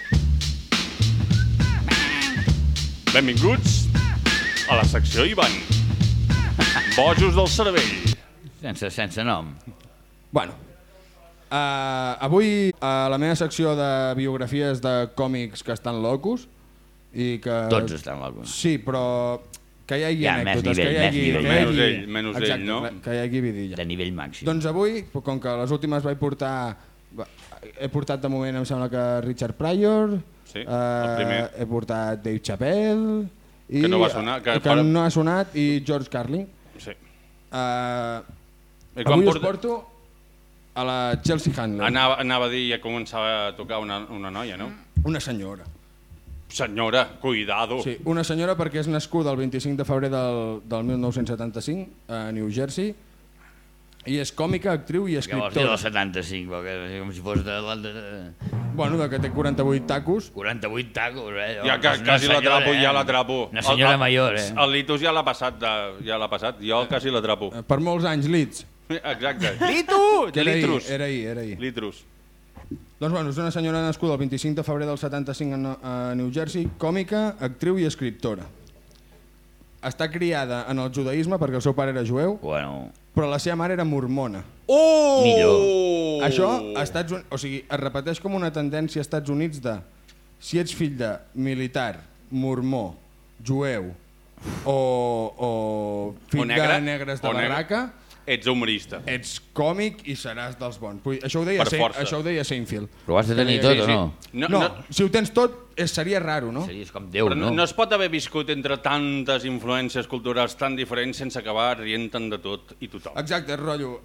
Benvinguts a la secció Ivan. Bojos del cervell. Sense, sense nom. Bueno, uh, avui a la meva secció de biografies de còmics que estan locos i que... Tots estan locos. Sí, però que hi hagi Ja, anècdotes, nivell, que hi hagi... nivell. que hi Menys hagi- ell, menys ell, Exacte, no? Que hi hagi vidilla. De nivell màxim. Doncs avui, com que les últimes vaig portar... He portat de moment, em sembla que Richard Pryor, Sí, eh, he portat Dave Chappelle... I, Que no va sonar, que que per- no ha sonat, i George Carlin. Sí. Uh, I avui us porta- porto a la Chelsea Handler, Anava, anava a dir ja començava a tocar una, una noia, no? una senyora. Senyora, cuidado. Sí, una senyora perquè és nascuda el 25 de febrer del, del 1975 a New Jersey i és còmica, actriu i Que vols dir escriptora. del 75, perquè com si fos de, Bueno, de que té 48 tacos. 48 tacos, eh? Ja que, quasi senyora, l'atrapo, eh? ja l'atrapo. Una senyora El- el- major, eh? El litus ja l'ha passat, de, ja l'ha passat. Jo quasi l'atrapo. Eh, Per molts anys, Leeds. Exacte. Litu! Era ahir, Litrus. era ahir, era ahir. Litrus. Doncs bueno, és una senyora nascuda el 25 de febrer del 75 a New Jersey, còmica, actriu i escriptora. Està criada en el judaïsme perquè el seu pare era jueu, Bueno, però la seva mare era mormona. Oh! Millor. Això, a Estats Units, o sigui, es repeteix com una tendència als Estats Units de si ets fill de militar, mormó, jueu o, o fill O negre, de negres de o negre. Ets humorista. ets còmic i seràs dels bons. Vull Això ho deia, Per Sein- força. això ho deia Seinfeld. però ho has de tenir Sí, tot sí, o no? No, No, no, si ho tens tot, és, seria raro, no? Series com Déu, però no, no? no es pot haver viscut entre tantes influències culturals tan diferents sense acabar rient-te'n de tot i tothom. Exacte, rotllo.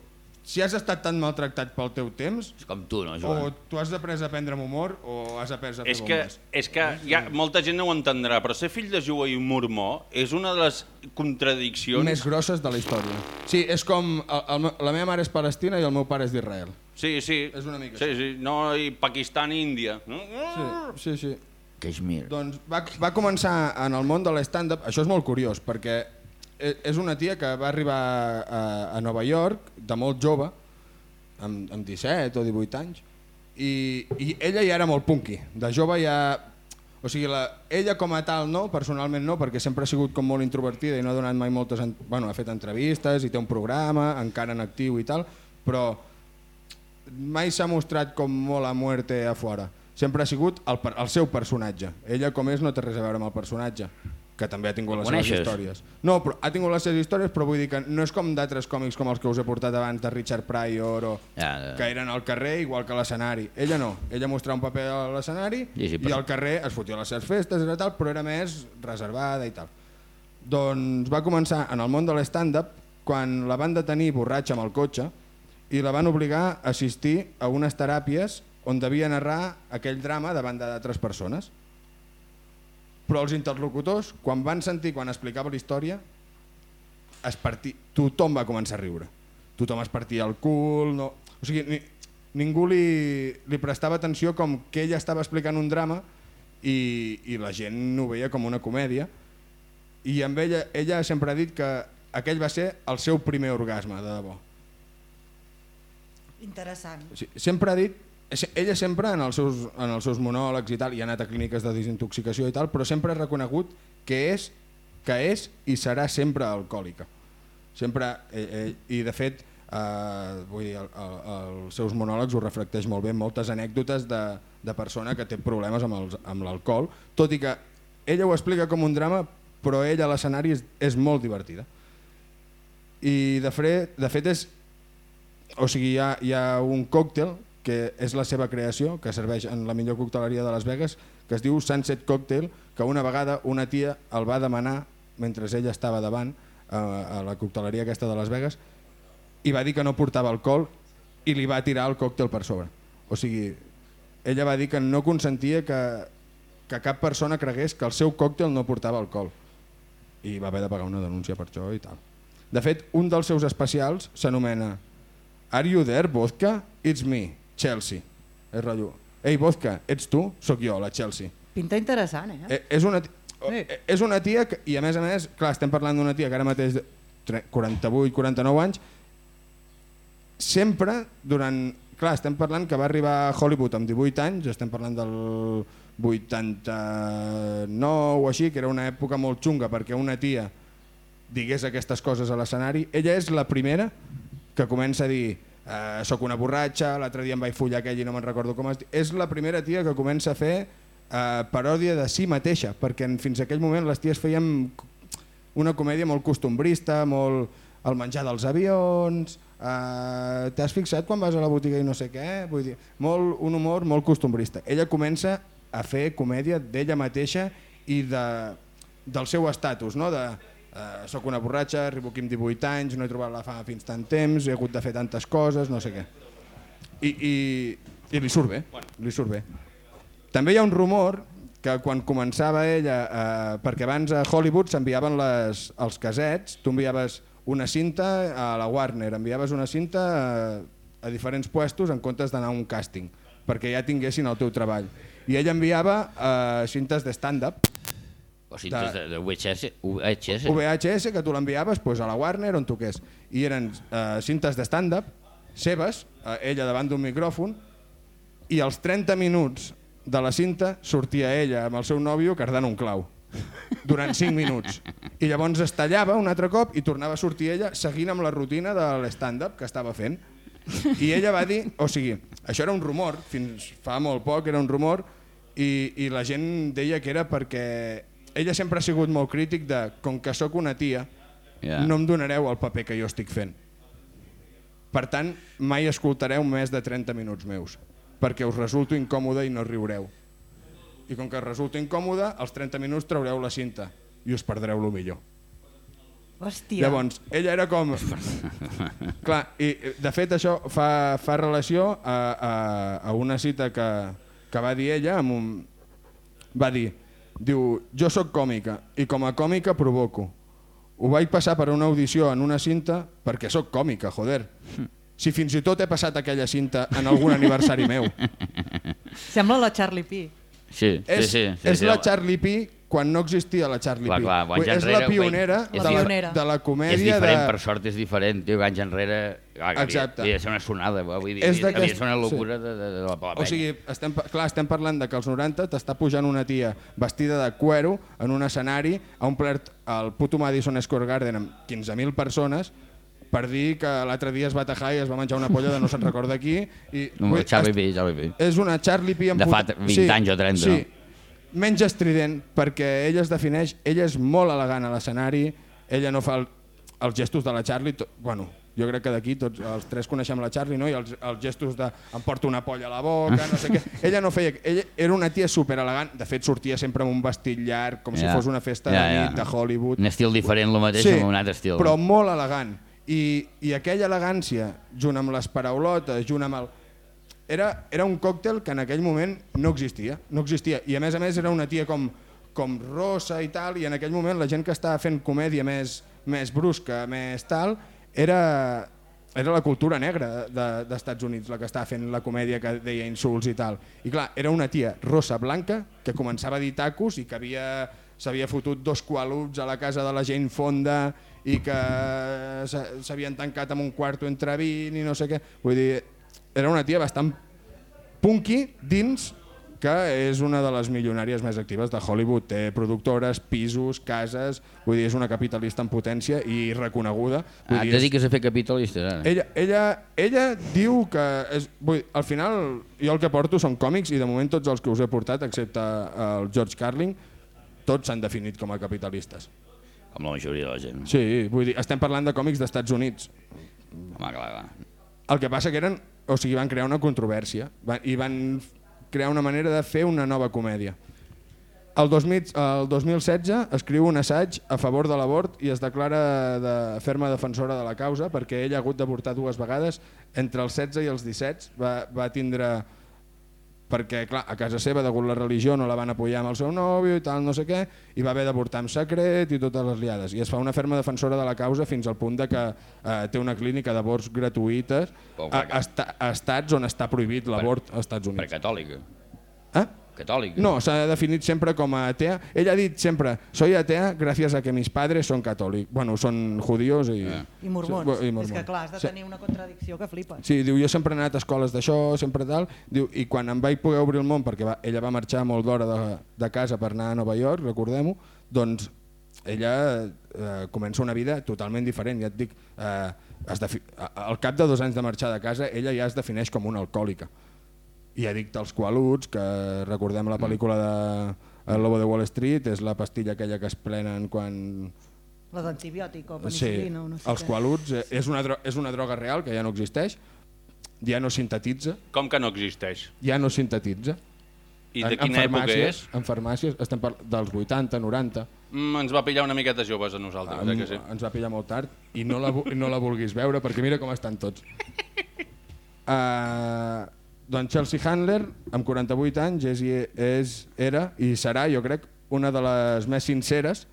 Si has estat tan maltractat pel teu temps, És com tu, no, o Joan? tu has après a prendre amb humor o has après a fer És que, bombes. és que ja, molta gent no ho entendrà, però ser fill de jueu i mormó és una de les contradiccions... més grosses de la història. Sí, és com... El, el, la meva mare és palestina i el meu pare és d'Israel. Sí, sí. És una mica sí, això. sí. No, i Pakistan i Índia. No? Sí, sí, sí. Kashmir. Doncs va, va començar en el món de l'stand-up, això és molt curiós, perquè és una tia que va arribar a, a Nova York de molt jove, amb, amb 17 o 18 anys, i, i ella ja era molt punky. De jove ja... O sigui, la, ella com a tal no, personalment no, perquè sempre ha sigut com molt introvertida i no ha donat mai moltes... en- Bueno, ha fet entrevistes i té un programa, encara en actiu i tal, però mai s'ha mostrat com molt a muerte a fora. Sempre ha sigut el, el seu personatge. Ella com és no té res a veure amb el personatge. Que també ha tingut les seves històries. No, però ha tingut les seves històries, però vull dir que no és com d'altres còmics com els que us he portat abans de Richard Pryor o Ja, ja. que eren al carrer igual que a l'escenari. Ella no, ella mostrava un paper a l'escenari I així i passa. al carrer es fotia les seves festes i tal, però era més reservada i tal. Doncs va començar en el món de l'stand-up quan la van detenir borratxa amb el cotxe i la van obligar a assistir a unes teràpies on devia narrar aquell drama davant d'altres persones. Però els interlocutors, quan van sentir, quan explicava la història, es partí... tothom va començar a riure. Tothom es partia el cul, no... o sigui, ni... ningú li, li prestava atenció com que ella estava explicant un drama i, i la gent ho veia com una comèdia i amb ella, ella sempre ha dit que aquell va ser el seu primer orgasme, de debò. Interessant. O sigui, sempre ha dit, ella sempre en els, seus, en els seus monòlegs i tal, i ha anat a clíniques de desintoxicació i tal, però sempre ha reconegut que és, que és i serà sempre alcohòlica. Sempre, eh, eh, I de fet, eh, vull dir, el, el, els seus monòlegs ho reflecteix molt bé, moltes anècdotes de, de persona que té problemes amb l'alcohol, tot i que ella ho explica com un drama, però ella a l'escenari és, és molt divertida. I de, fre, de fet és, o sigui, hi ha, hi ha un còctel que és la seva creació, que serveix en la millor cocteleria de Las Vegas, que es diu Sunset Cocktail, que una vegada una tia el va demanar mentre ella estava davant a, a la cocteleria aquesta de Las Vegas i va dir que no portava alcohol i li va tirar el còctel per sobre. O sigui, ella va dir que no consentia que, que cap persona cregués que el seu còctel no portava alcohol i va haver de pagar una denúncia per això i tal. De fet, un dels seus especials s'anomena Are you there, vodka? It's me, Chelsea. És rotllo. Ei, vodka, ets tu? Sóc jo, la Chelsea. Pinta interessant, eh? Eh, és, una, Sí. eh, és una tia que, i a més a més, clar, estem parlant d'una tia que ara mateix de tre- 48, 49 anys, sempre durant... Clar, estem parlant que va arribar a Hollywood amb 18 anys, estem parlant del 89 o així, que era una època molt xunga perquè una tia digués aquestes coses a l'escenari. Ella és la primera que comença a dir eh, soc una borratxa, l'altre dia em vaig follar aquell i no me'n recordo com es. És la primera tia que comença a fer eh, paròdia de si mateixa, perquè en- fins aquell moment les ties feien una comèdia molt costumbrista, molt el menjar dels avions, eh, t'has fixat quan vas a la botiga i no sé què? Vull dir, molt, un humor molt costumbrista. Ella comença a fer comèdia d'ella mateixa i de, del seu estatus, no? de eh, soc una borratxa, arribo aquí amb 18 anys, no he trobat la fama fins tant temps, he hagut de fer tantes coses, no sé què. I, i, i li surt bé, li surt bé. També hi ha un rumor que quan començava ella, eh, perquè abans a Hollywood s'enviaven els casets, tu enviaves una cinta a la Warner, enviaves una cinta a, a diferents puestos en comptes d'anar a un càsting, perquè ja tinguessin el teu treball. I ella enviava eh, cintes de stand-up, O cintes de, de VHS, VHS. VHS, que tu l'enviaves pues, a la Warner on toqués. I eren eh, cintes de stand-up, seves, eh, ella davant d'un micròfon, i als 30 minuts de la cinta sortia ella amb el seu nòvio cardant un clau durant 5 minuts. I llavors es tallava un altre cop i tornava a sortir ella seguint amb la rutina de l'stand-up que estava fent. I ella va dir, o sigui, això era un rumor, fins fa molt poc era un rumor, i, i la gent deia que era perquè ella sempre ha sigut molt crític de com que sóc una tia, Ja. no em donareu el paper que jo estic fent. Per tant, mai escoltareu més de 30 minuts meus, perquè us resulto incòmode i no riureu. I com que us resulta incòmode, als 30 minuts traureu la cinta i us perdreu lo millor. Hòstia. Llavors, ella era com... Clar, i de fet això fa, fa relació a, a, a una cita que, que va dir ella, amb un... va dir, diu, jo sóc còmica i com a còmica provoco. Ho vaig passar per una audició en una cinta perquè sóc còmica, joder. Si fins i tot he passat aquella cinta en algun aniversari meu. Sembla la Charlie P. Sí, sí, és, sí, sí, és sí, la. Charlie P quan no existia la Charlie Clar, P. clar, Vull- anys és enrere, la pionera, és de, la, pionera. de la comèdia És diferent, de... per sort és diferent, tio, anys enrere... Ah, Exacte. Havia, havia de ser una sonada, vull dir, És havia, ser una sí. locura de, de, de la, la O sigui, estem, clar, estem parlant de que als 90 t'està pujant una tia vestida de cuero en un escenari a un plert al puto Madison Square Garden amb 15.000 persones per dir que l'altre dia es va tajar i es va menjar una polla de no se'n recorda qui. I, No, vull- Charlie P, Charlie P. És una Charlie P... De fa 20 anys o 30, sí. Menys estrident, perquè ella es defineix, ella és molt elegant a l'escenari, ella no fa el, els gestos de la Charlie, to, bueno, jo crec que d'aquí tots els tres coneixem la Charlie, no? I els, els gestos de em porto una polla a la boca, no sé què. Ella no feia... Ella era una tia super elegant, de fet sortia sempre amb un vestit llarg, com si Ja. fos una festa Ja, de nit de Hollywood. Un estil diferent, el mateix, amb un altre estil. però molt elegant. I, I aquella elegància, junt amb les paraulotes, junt amb el... Era, era un còctel que en aquell moment no existia, no existia. I a més a més era una tia com, com rossa i tal, i en aquell moment la gent que estava fent comèdia més, més brusca, més tal, era, era la cultura negra de- d'Estats Units la que estava fent la comèdia que deia insults i tal. I clar, era una tia rossa blanca que començava a dir tacos i que havia s'havia fotut dos qualups a la casa de la gent fonda i que s'ha- s'havien tancat en un quarto entre 20 i no sé què. Vull dir, era una tia bastant punky dins que és una de les milionàries més actives de Hollywood. Té productores, pisos, cases, vull dir, és una capitalista en potència i reconeguda. Vull Ah, dir, és- dediques a fer capitalistes, ara. ella, ella, ella diu que... És, vull, dir, al final, jo el que porto són còmics i de moment tots els que us he portat, excepte el George Carlin, tots s'han definit com a capitalistes. Com la majoria de la gent. Sí, vull dir, estem parlant de còmics d'Estats Units. Home, clar, clar. El que passa que eren... O sigui, van crear una controvèrsia van, i van crear una manera de fer una nova comèdia. El, 2000, el 2016 escriu un assaig a favor de l'abort i es declara de ferma defensora de la causa perquè ell ha hagut d'avortar dues vegades entre els 16 i els 17 va, va tindre perquè clar, a casa seva degut la religió no la van apoyar amb el seu nòvio i tal, no sé què, i va haver d'avortar en secret i totes les liades. I es fa una ferma defensora de la causa fins al punt de que eh, té una clínica d'avorts gratuïtes a, a, a estats on està prohibit l'avort als Estats Per Units. catòlica. Eh? Catòlica. No, s'ha definit sempre com a atea. Ella ha dit sempre, soy atea gracias a que mis padres son católicos. Bueno, són judíos i... Ah. I mormons. I És que clar, has de tenir una contradicció que flipes. Sí, diu, jo sempre he anat a escoles d'això, sempre tal, diu, i quan em vaig poder obrir el món, perquè va, ella va marxar molt d'hora de, de casa per anar a Nova York, recordem-ho, doncs ella eh, comença una vida totalment diferent, ja et dic, eh, es defi... al cap de dos anys de marxar de casa, ella ja es defineix com una alcohòlica. I addicta als qualuts, que recordem la pel·lícula de El Lobo de Wall Street, és la pastilla aquella que es prenen quan La d'antibiòtic o Sí, penicil·lina o no sé els qualuts eh, és una, dro és una droga real que ja no existeix, ja no sintetitza, Com que no existeix? ja no sintetitza. I de quina època és? En farmàcies, estem par dels 80, 90, Mm, ens va pillar una miqueta joves a nosaltres, eh, que sí? ens va pillar molt tard i no la, no la vulguis veure perquè mira com estan tots. Uh, doncs Chelsea Handler, amb 48 anys, és, és, era i serà, jo crec, una de les més sinceres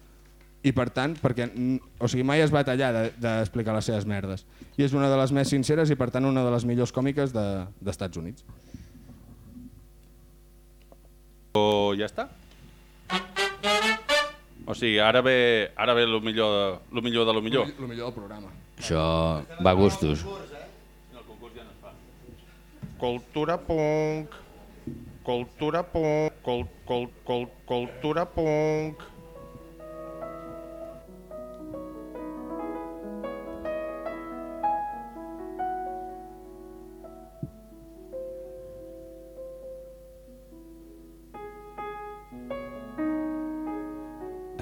i per tant, perquè o sigui, mai es va tallar de- d'explicar les seves merdes. I és una de les més sinceres i per tant una de les millors còmiques de- d'Estats de, Units. O ja està? O sigui, ara ve, ara ve lo millor, de, lo millor de lo millor. El millor del programa. Això va a gustos. Cultura punk. Cultura punk. Cul, cul, cul, cultura punk.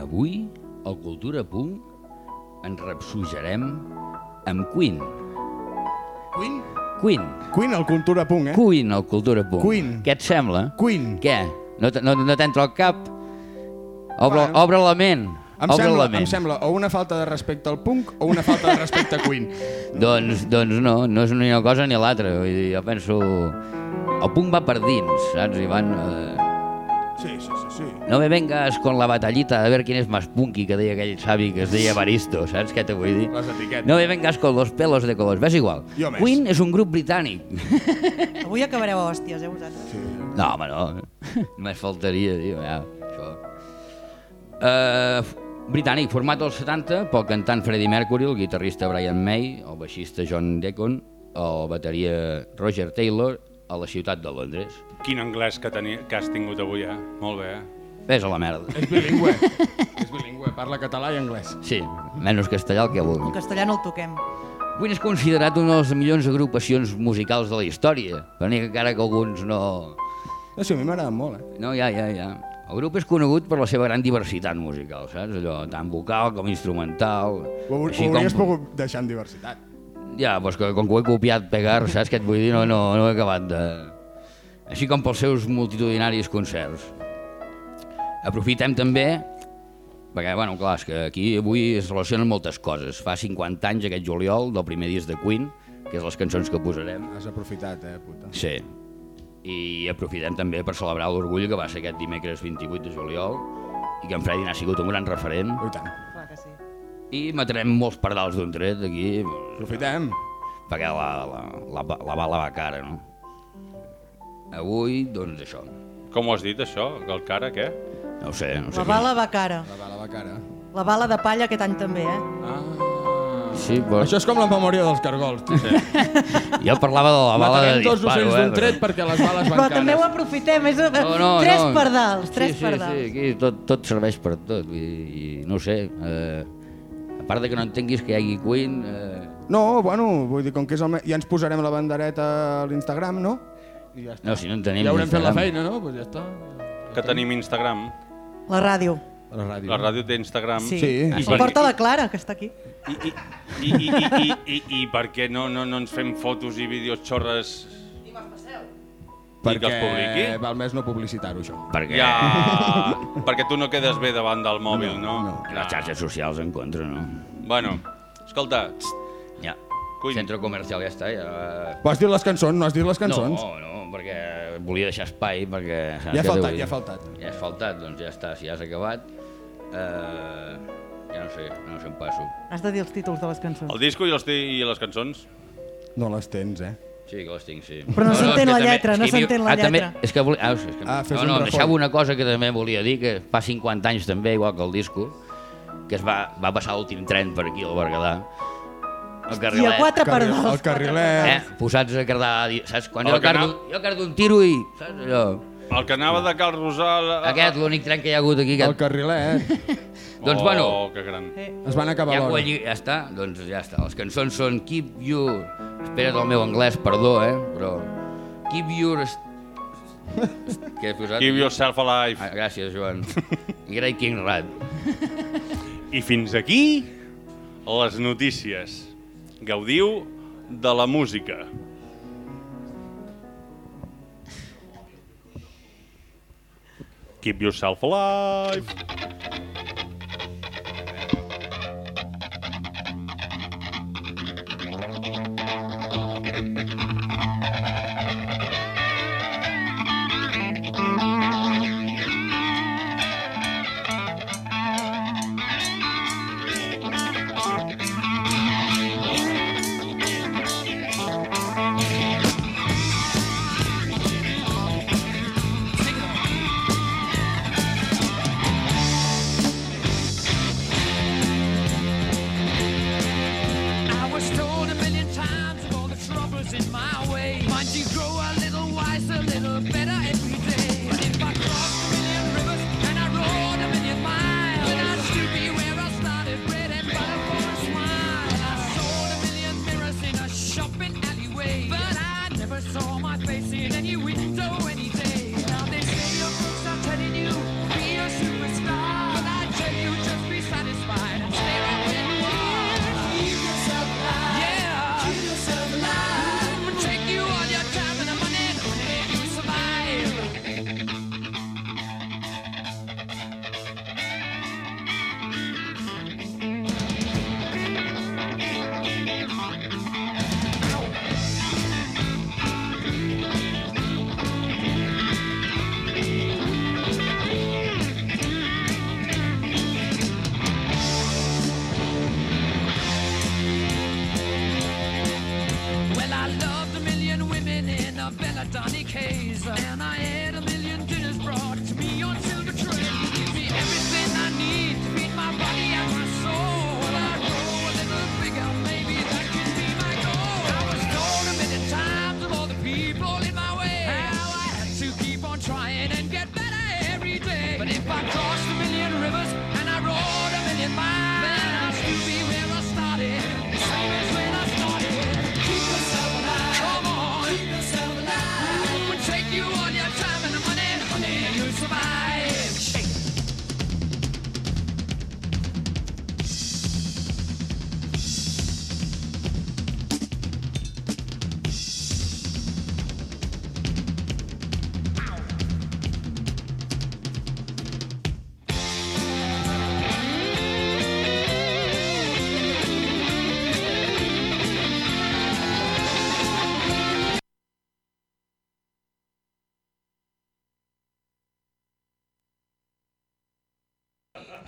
Avui, al Cultura Punk, ens repsujarem amb Queen. Queen? Queen. Queen al Cultura Punk, eh? Queen, al Cultura Punk. Queen. Què et sembla? Queen. Què? No, no, no t'entra al cap? Obre, Bueno. obre la ment. Em obre sembla, la ment. em sembla o una falta de respecte al punk o una falta de respecte a Queen. Doncs, doncs no, no és ni una cosa ni l'altra. Jo penso... El punk va per dins, saps? I van... Eh... Sí, sí, sí, sí. No me vengas con la batallita de ver quién es más punky, que deia aquell savi que es deia Baristo, saps què te vull dir? Les etiquetes. No me vengas con los pelos de colors, ves igual. Jo més. Queen és un grup britànic. Avui acabareu a hòsties, eh, vosaltres? No, home, no. Només faltaria, tio, ja, això. Uh, britànic, format als 70 pel cantant Freddie Mercury, el guitarrista Brian May, el baixista John Deacon, el bateria Roger Taylor, a la ciutat de Londres. Quin anglès que, teni, que has tingut avui, eh? Molt bé, eh? Ves a la merda. És bilingüe. és bilingüe, parla català i anglès. Sí, menys castellà el que El vulgui. castellà no el toquem. Queen és considerat una de les millors agrupacions musicals de la història, per que encara que alguns no... No, sí, a mi m'agrada molt, eh? No, ja, ja, ja. El grup és conegut per la seva gran diversitat musical, saps? Allò, tant vocal com instrumental. Ho, ho hauries com... pogut deixar en diversitat. Ja, doncs que com que ho he copiat, pegar, saps què et vull dir? No, no, no he acabat de... Així com pels seus multitudinaris concerts. Aprofitem també, perquè, bueno, clar, és que aquí avui es relacionen moltes coses. Fa 50 anys, aquest juliol, del primer disc de Queen, que és les cançons que posarem. Has aprofitat, eh, puta. Sí. I aprofitem també per celebrar l'orgull que va ser aquest dimecres 28 de juliol i que en Freddy n'ha sigut un gran referent I tant. I matarem molts pardals d'un tret aquí Aprofitem. perquè la, la, la, la bala va cara, no? Avui, doncs això. Com ho has dit, això? Que el cara, què? No ho sé, no ho sé. La bala va cara. La bala va cara. La bala de palla aquest any també, eh? Ah. Sí, però... Això és com la memòria dels cargols. Sí. Jo parlava de la bala de Matarem dos disparo, ocells eh? d'un tret perquè les bales van Però també ho cares. aprofitem, és No, no, tres no. pardals, tres sí, sí, pardals. Sí, aquí tot, tot serveix per tot. I, i no ho sé, eh, part de que no entenguis que hi hagi Queen... Eh, No, bueno, vull dir, com que és el ja ens posarem la bandereta a l'Instagram, no? I ja està. no, si no en tenim... ja haurem fet la feina, no? Pues ja està. Que tenim Instagram. La ràdio. La ràdio. La ràdio té Instagram. Sí. Sí. I per- porta la Clara, que està aquí. I, i, i, i, i, i, i, i per què no, no, no ens fem fotos i vídeos xorres perquè que es publiqui? val més no publicitar-ho, això. Perquè Ja, perquè tu no quedes bé davant del mòbil, no? no. les xarxes socials en contra, no? Bueno, escolta, txt, Ja. Cull. Centre comercial ja està, ja... Però has dit les cançons, no has dit les cançons? No, no, perquè volia deixar espai, perquè... Ja ha faltat, dir? ja ha faltat. Ja has faltat, doncs ja està, si ja has acabat... Eh, ja no sé, no sé on passo. Has de dir els títols de les cançons. el disco i, els, i les cançons? No les tens, eh? Sí, que les tinc, sí. Però no s'entén és que la també- lletra, no hi havia- s'entén la ah, també, lletra. és que, volia, ah, és que Ah, no, un no, refon. deixava una cosa que també volia dir, que fa 50 anys també, igual que el disco, que es va, va passar l'últim tren per aquí al Berguedà. El I a carrilet. quatre Carril- pardals. el carrilet. Eh, posats a cardar, saps? Quan El jo cardo, anava- jo cardo un tiro i... Saps allò? El que anava de Cal Rosal... a- Aquest, l'únic tren que hi ha hagut aquí. El Aquest... carrilet. Doncs oh, bueno, que gran. Es van acabar ja, l'hora. ja està, doncs ja està. Les cançons són Keep You... Espera't el meu anglès, perdó, eh? Però... Keep Your... Què he posat? Give yourself alive. Ah, gràcies, Joan. Grey King Rat. I fins aquí les notícies. Gaudiu de la música. Keep yourself alive.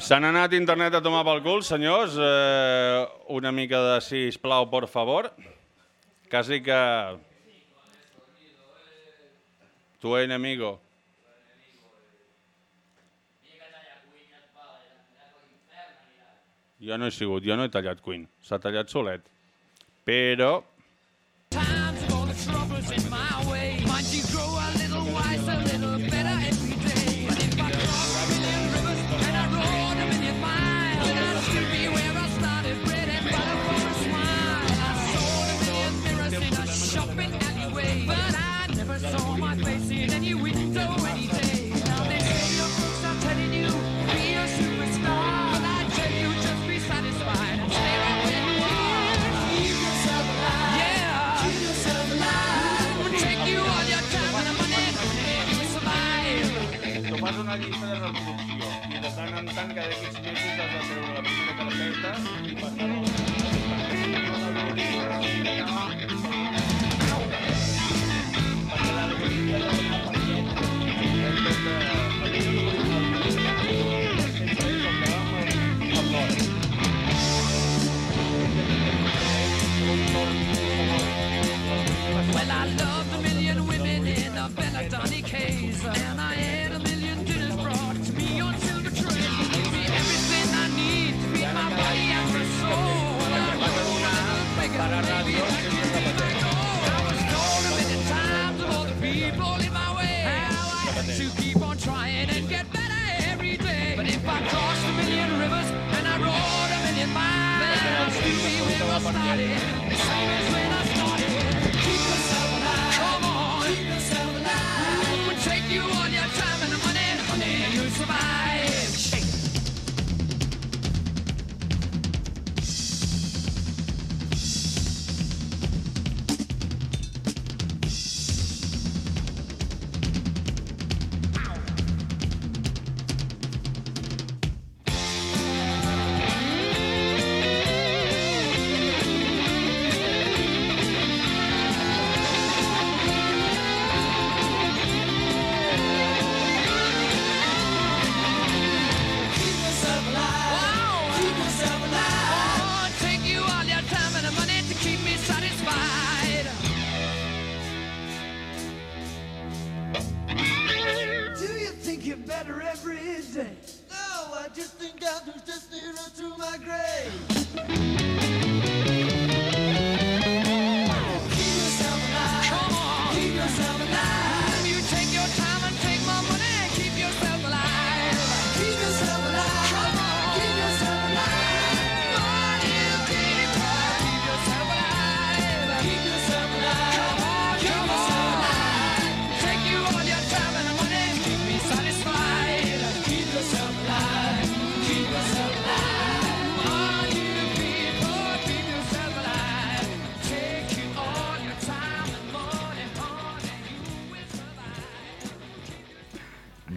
Se n'ha anat internet a tomar pel cul, senyors. Eh, una mica de sisplau, plau, por favor. Quasi que... Tu eh, enemigo. Jo no he sigut, jo no he tallat cuin. S'ha tallat solet. Però tá?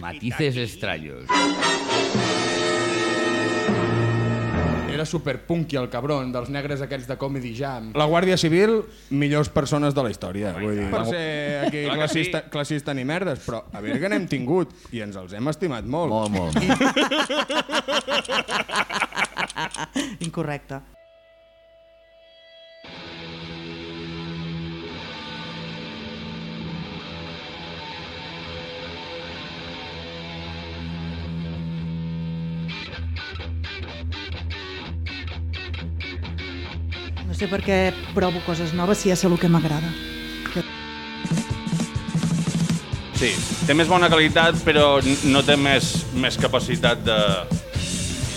matices extraños. Era superpunky el cabron dels negres aquests de Comedy Jam. La Guàrdia Civil, millors persones de la història. Vull dir, per ser aquí Clar classista, sí. classista ni merdes, però a veure que n'hem tingut i ens els hem estimat molt. Molt, molt. Incorrecte. Sé per què provo coses noves si ja sé el que m'agrada. Sí, té més bona qualitat, però no té més, més capacitat de...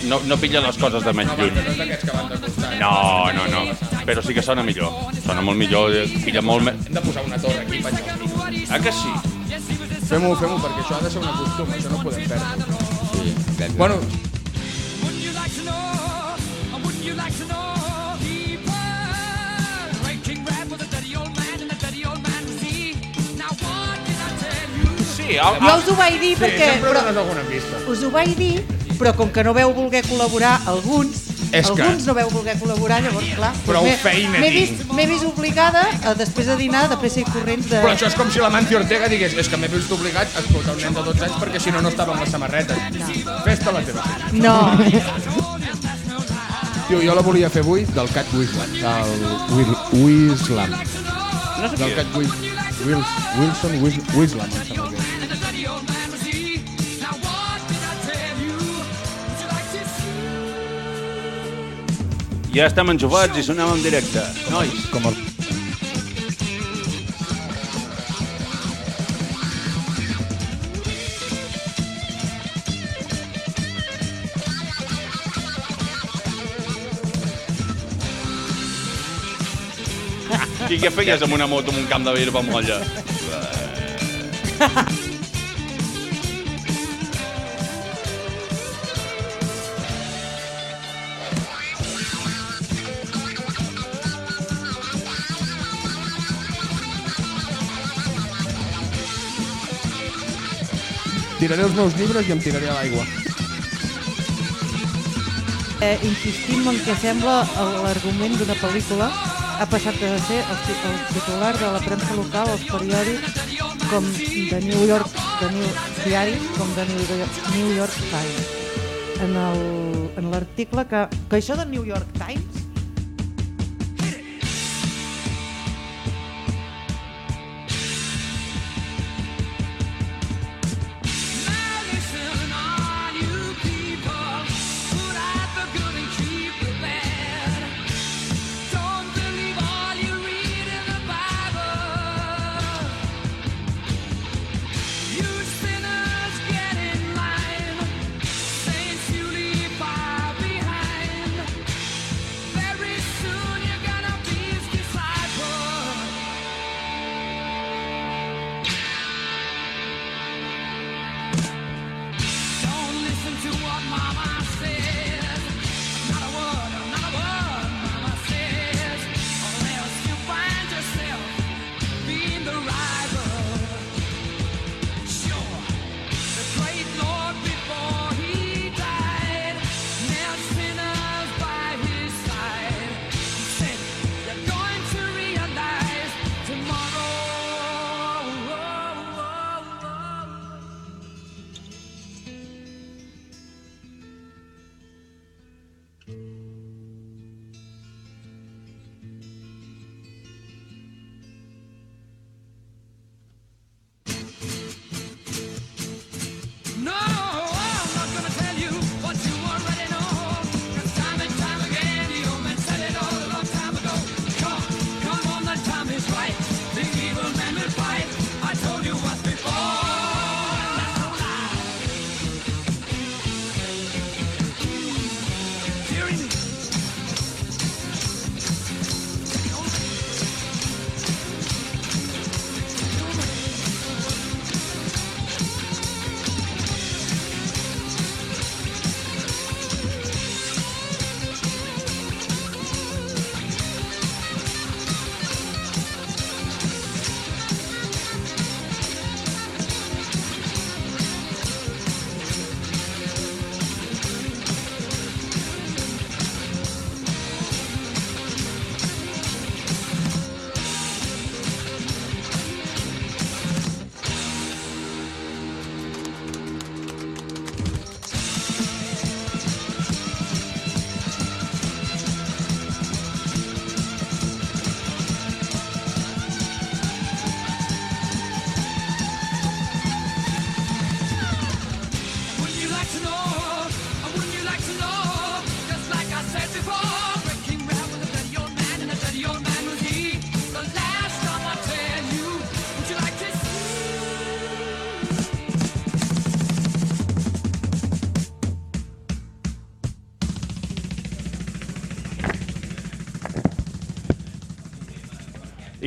No, no pilla les coses de més lluny. No, no, no. Però sí que sona millor. Sona molt millor, eh, pilla molt més... Hem de posar una torre aquí, penjar. Ah, que sí? Fem-ho, fem-ho, perquè això ha de ser un costum, això no podem perdre. Sí, bueno, el, jo us ho vaig dir sí, perquè... Sempre però, alguna. Us ho vaig dir, però com que no veu voler col·laborar alguns, és alguns que... no veu voler col·laborar, llavors, clar... Prou doncs feina M'he vist, vist obligada, a, després de dinar, de pressa i corrents... De... Però això és com si la Mancio Ortega digués és que m'he vist obligat a escoltar un nen de 12 anys perquè si no, no estava amb la samarreta. No. Fes-te la teva. No. Tio, jo la volia fer avui del Cat Wisland. Del Wisland. No sé del Cat Wisland. Wilson. Wilson Wilson Wilson. Ja estem enxufats i sonem en directe. Nois. Com el... I què feies amb una moto en un camp de birba molla? Tiraré els meus llibres i em tiraré a l'aigua. Eh, insistim en que sembla l'argument d'una pel·lícula ha passat de ser el, el titular de la premsa local als periòdics com de New York de New, diaris com de New York, New York Times en l'article que, que això de New York Times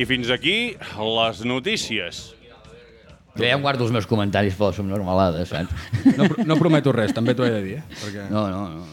I fins aquí les notícies. Jo ja em guardo els meus comentaris per les subnormalades, saps? No, no prometo res, també t'ho he de dir. Eh? Perquè... No, no, no.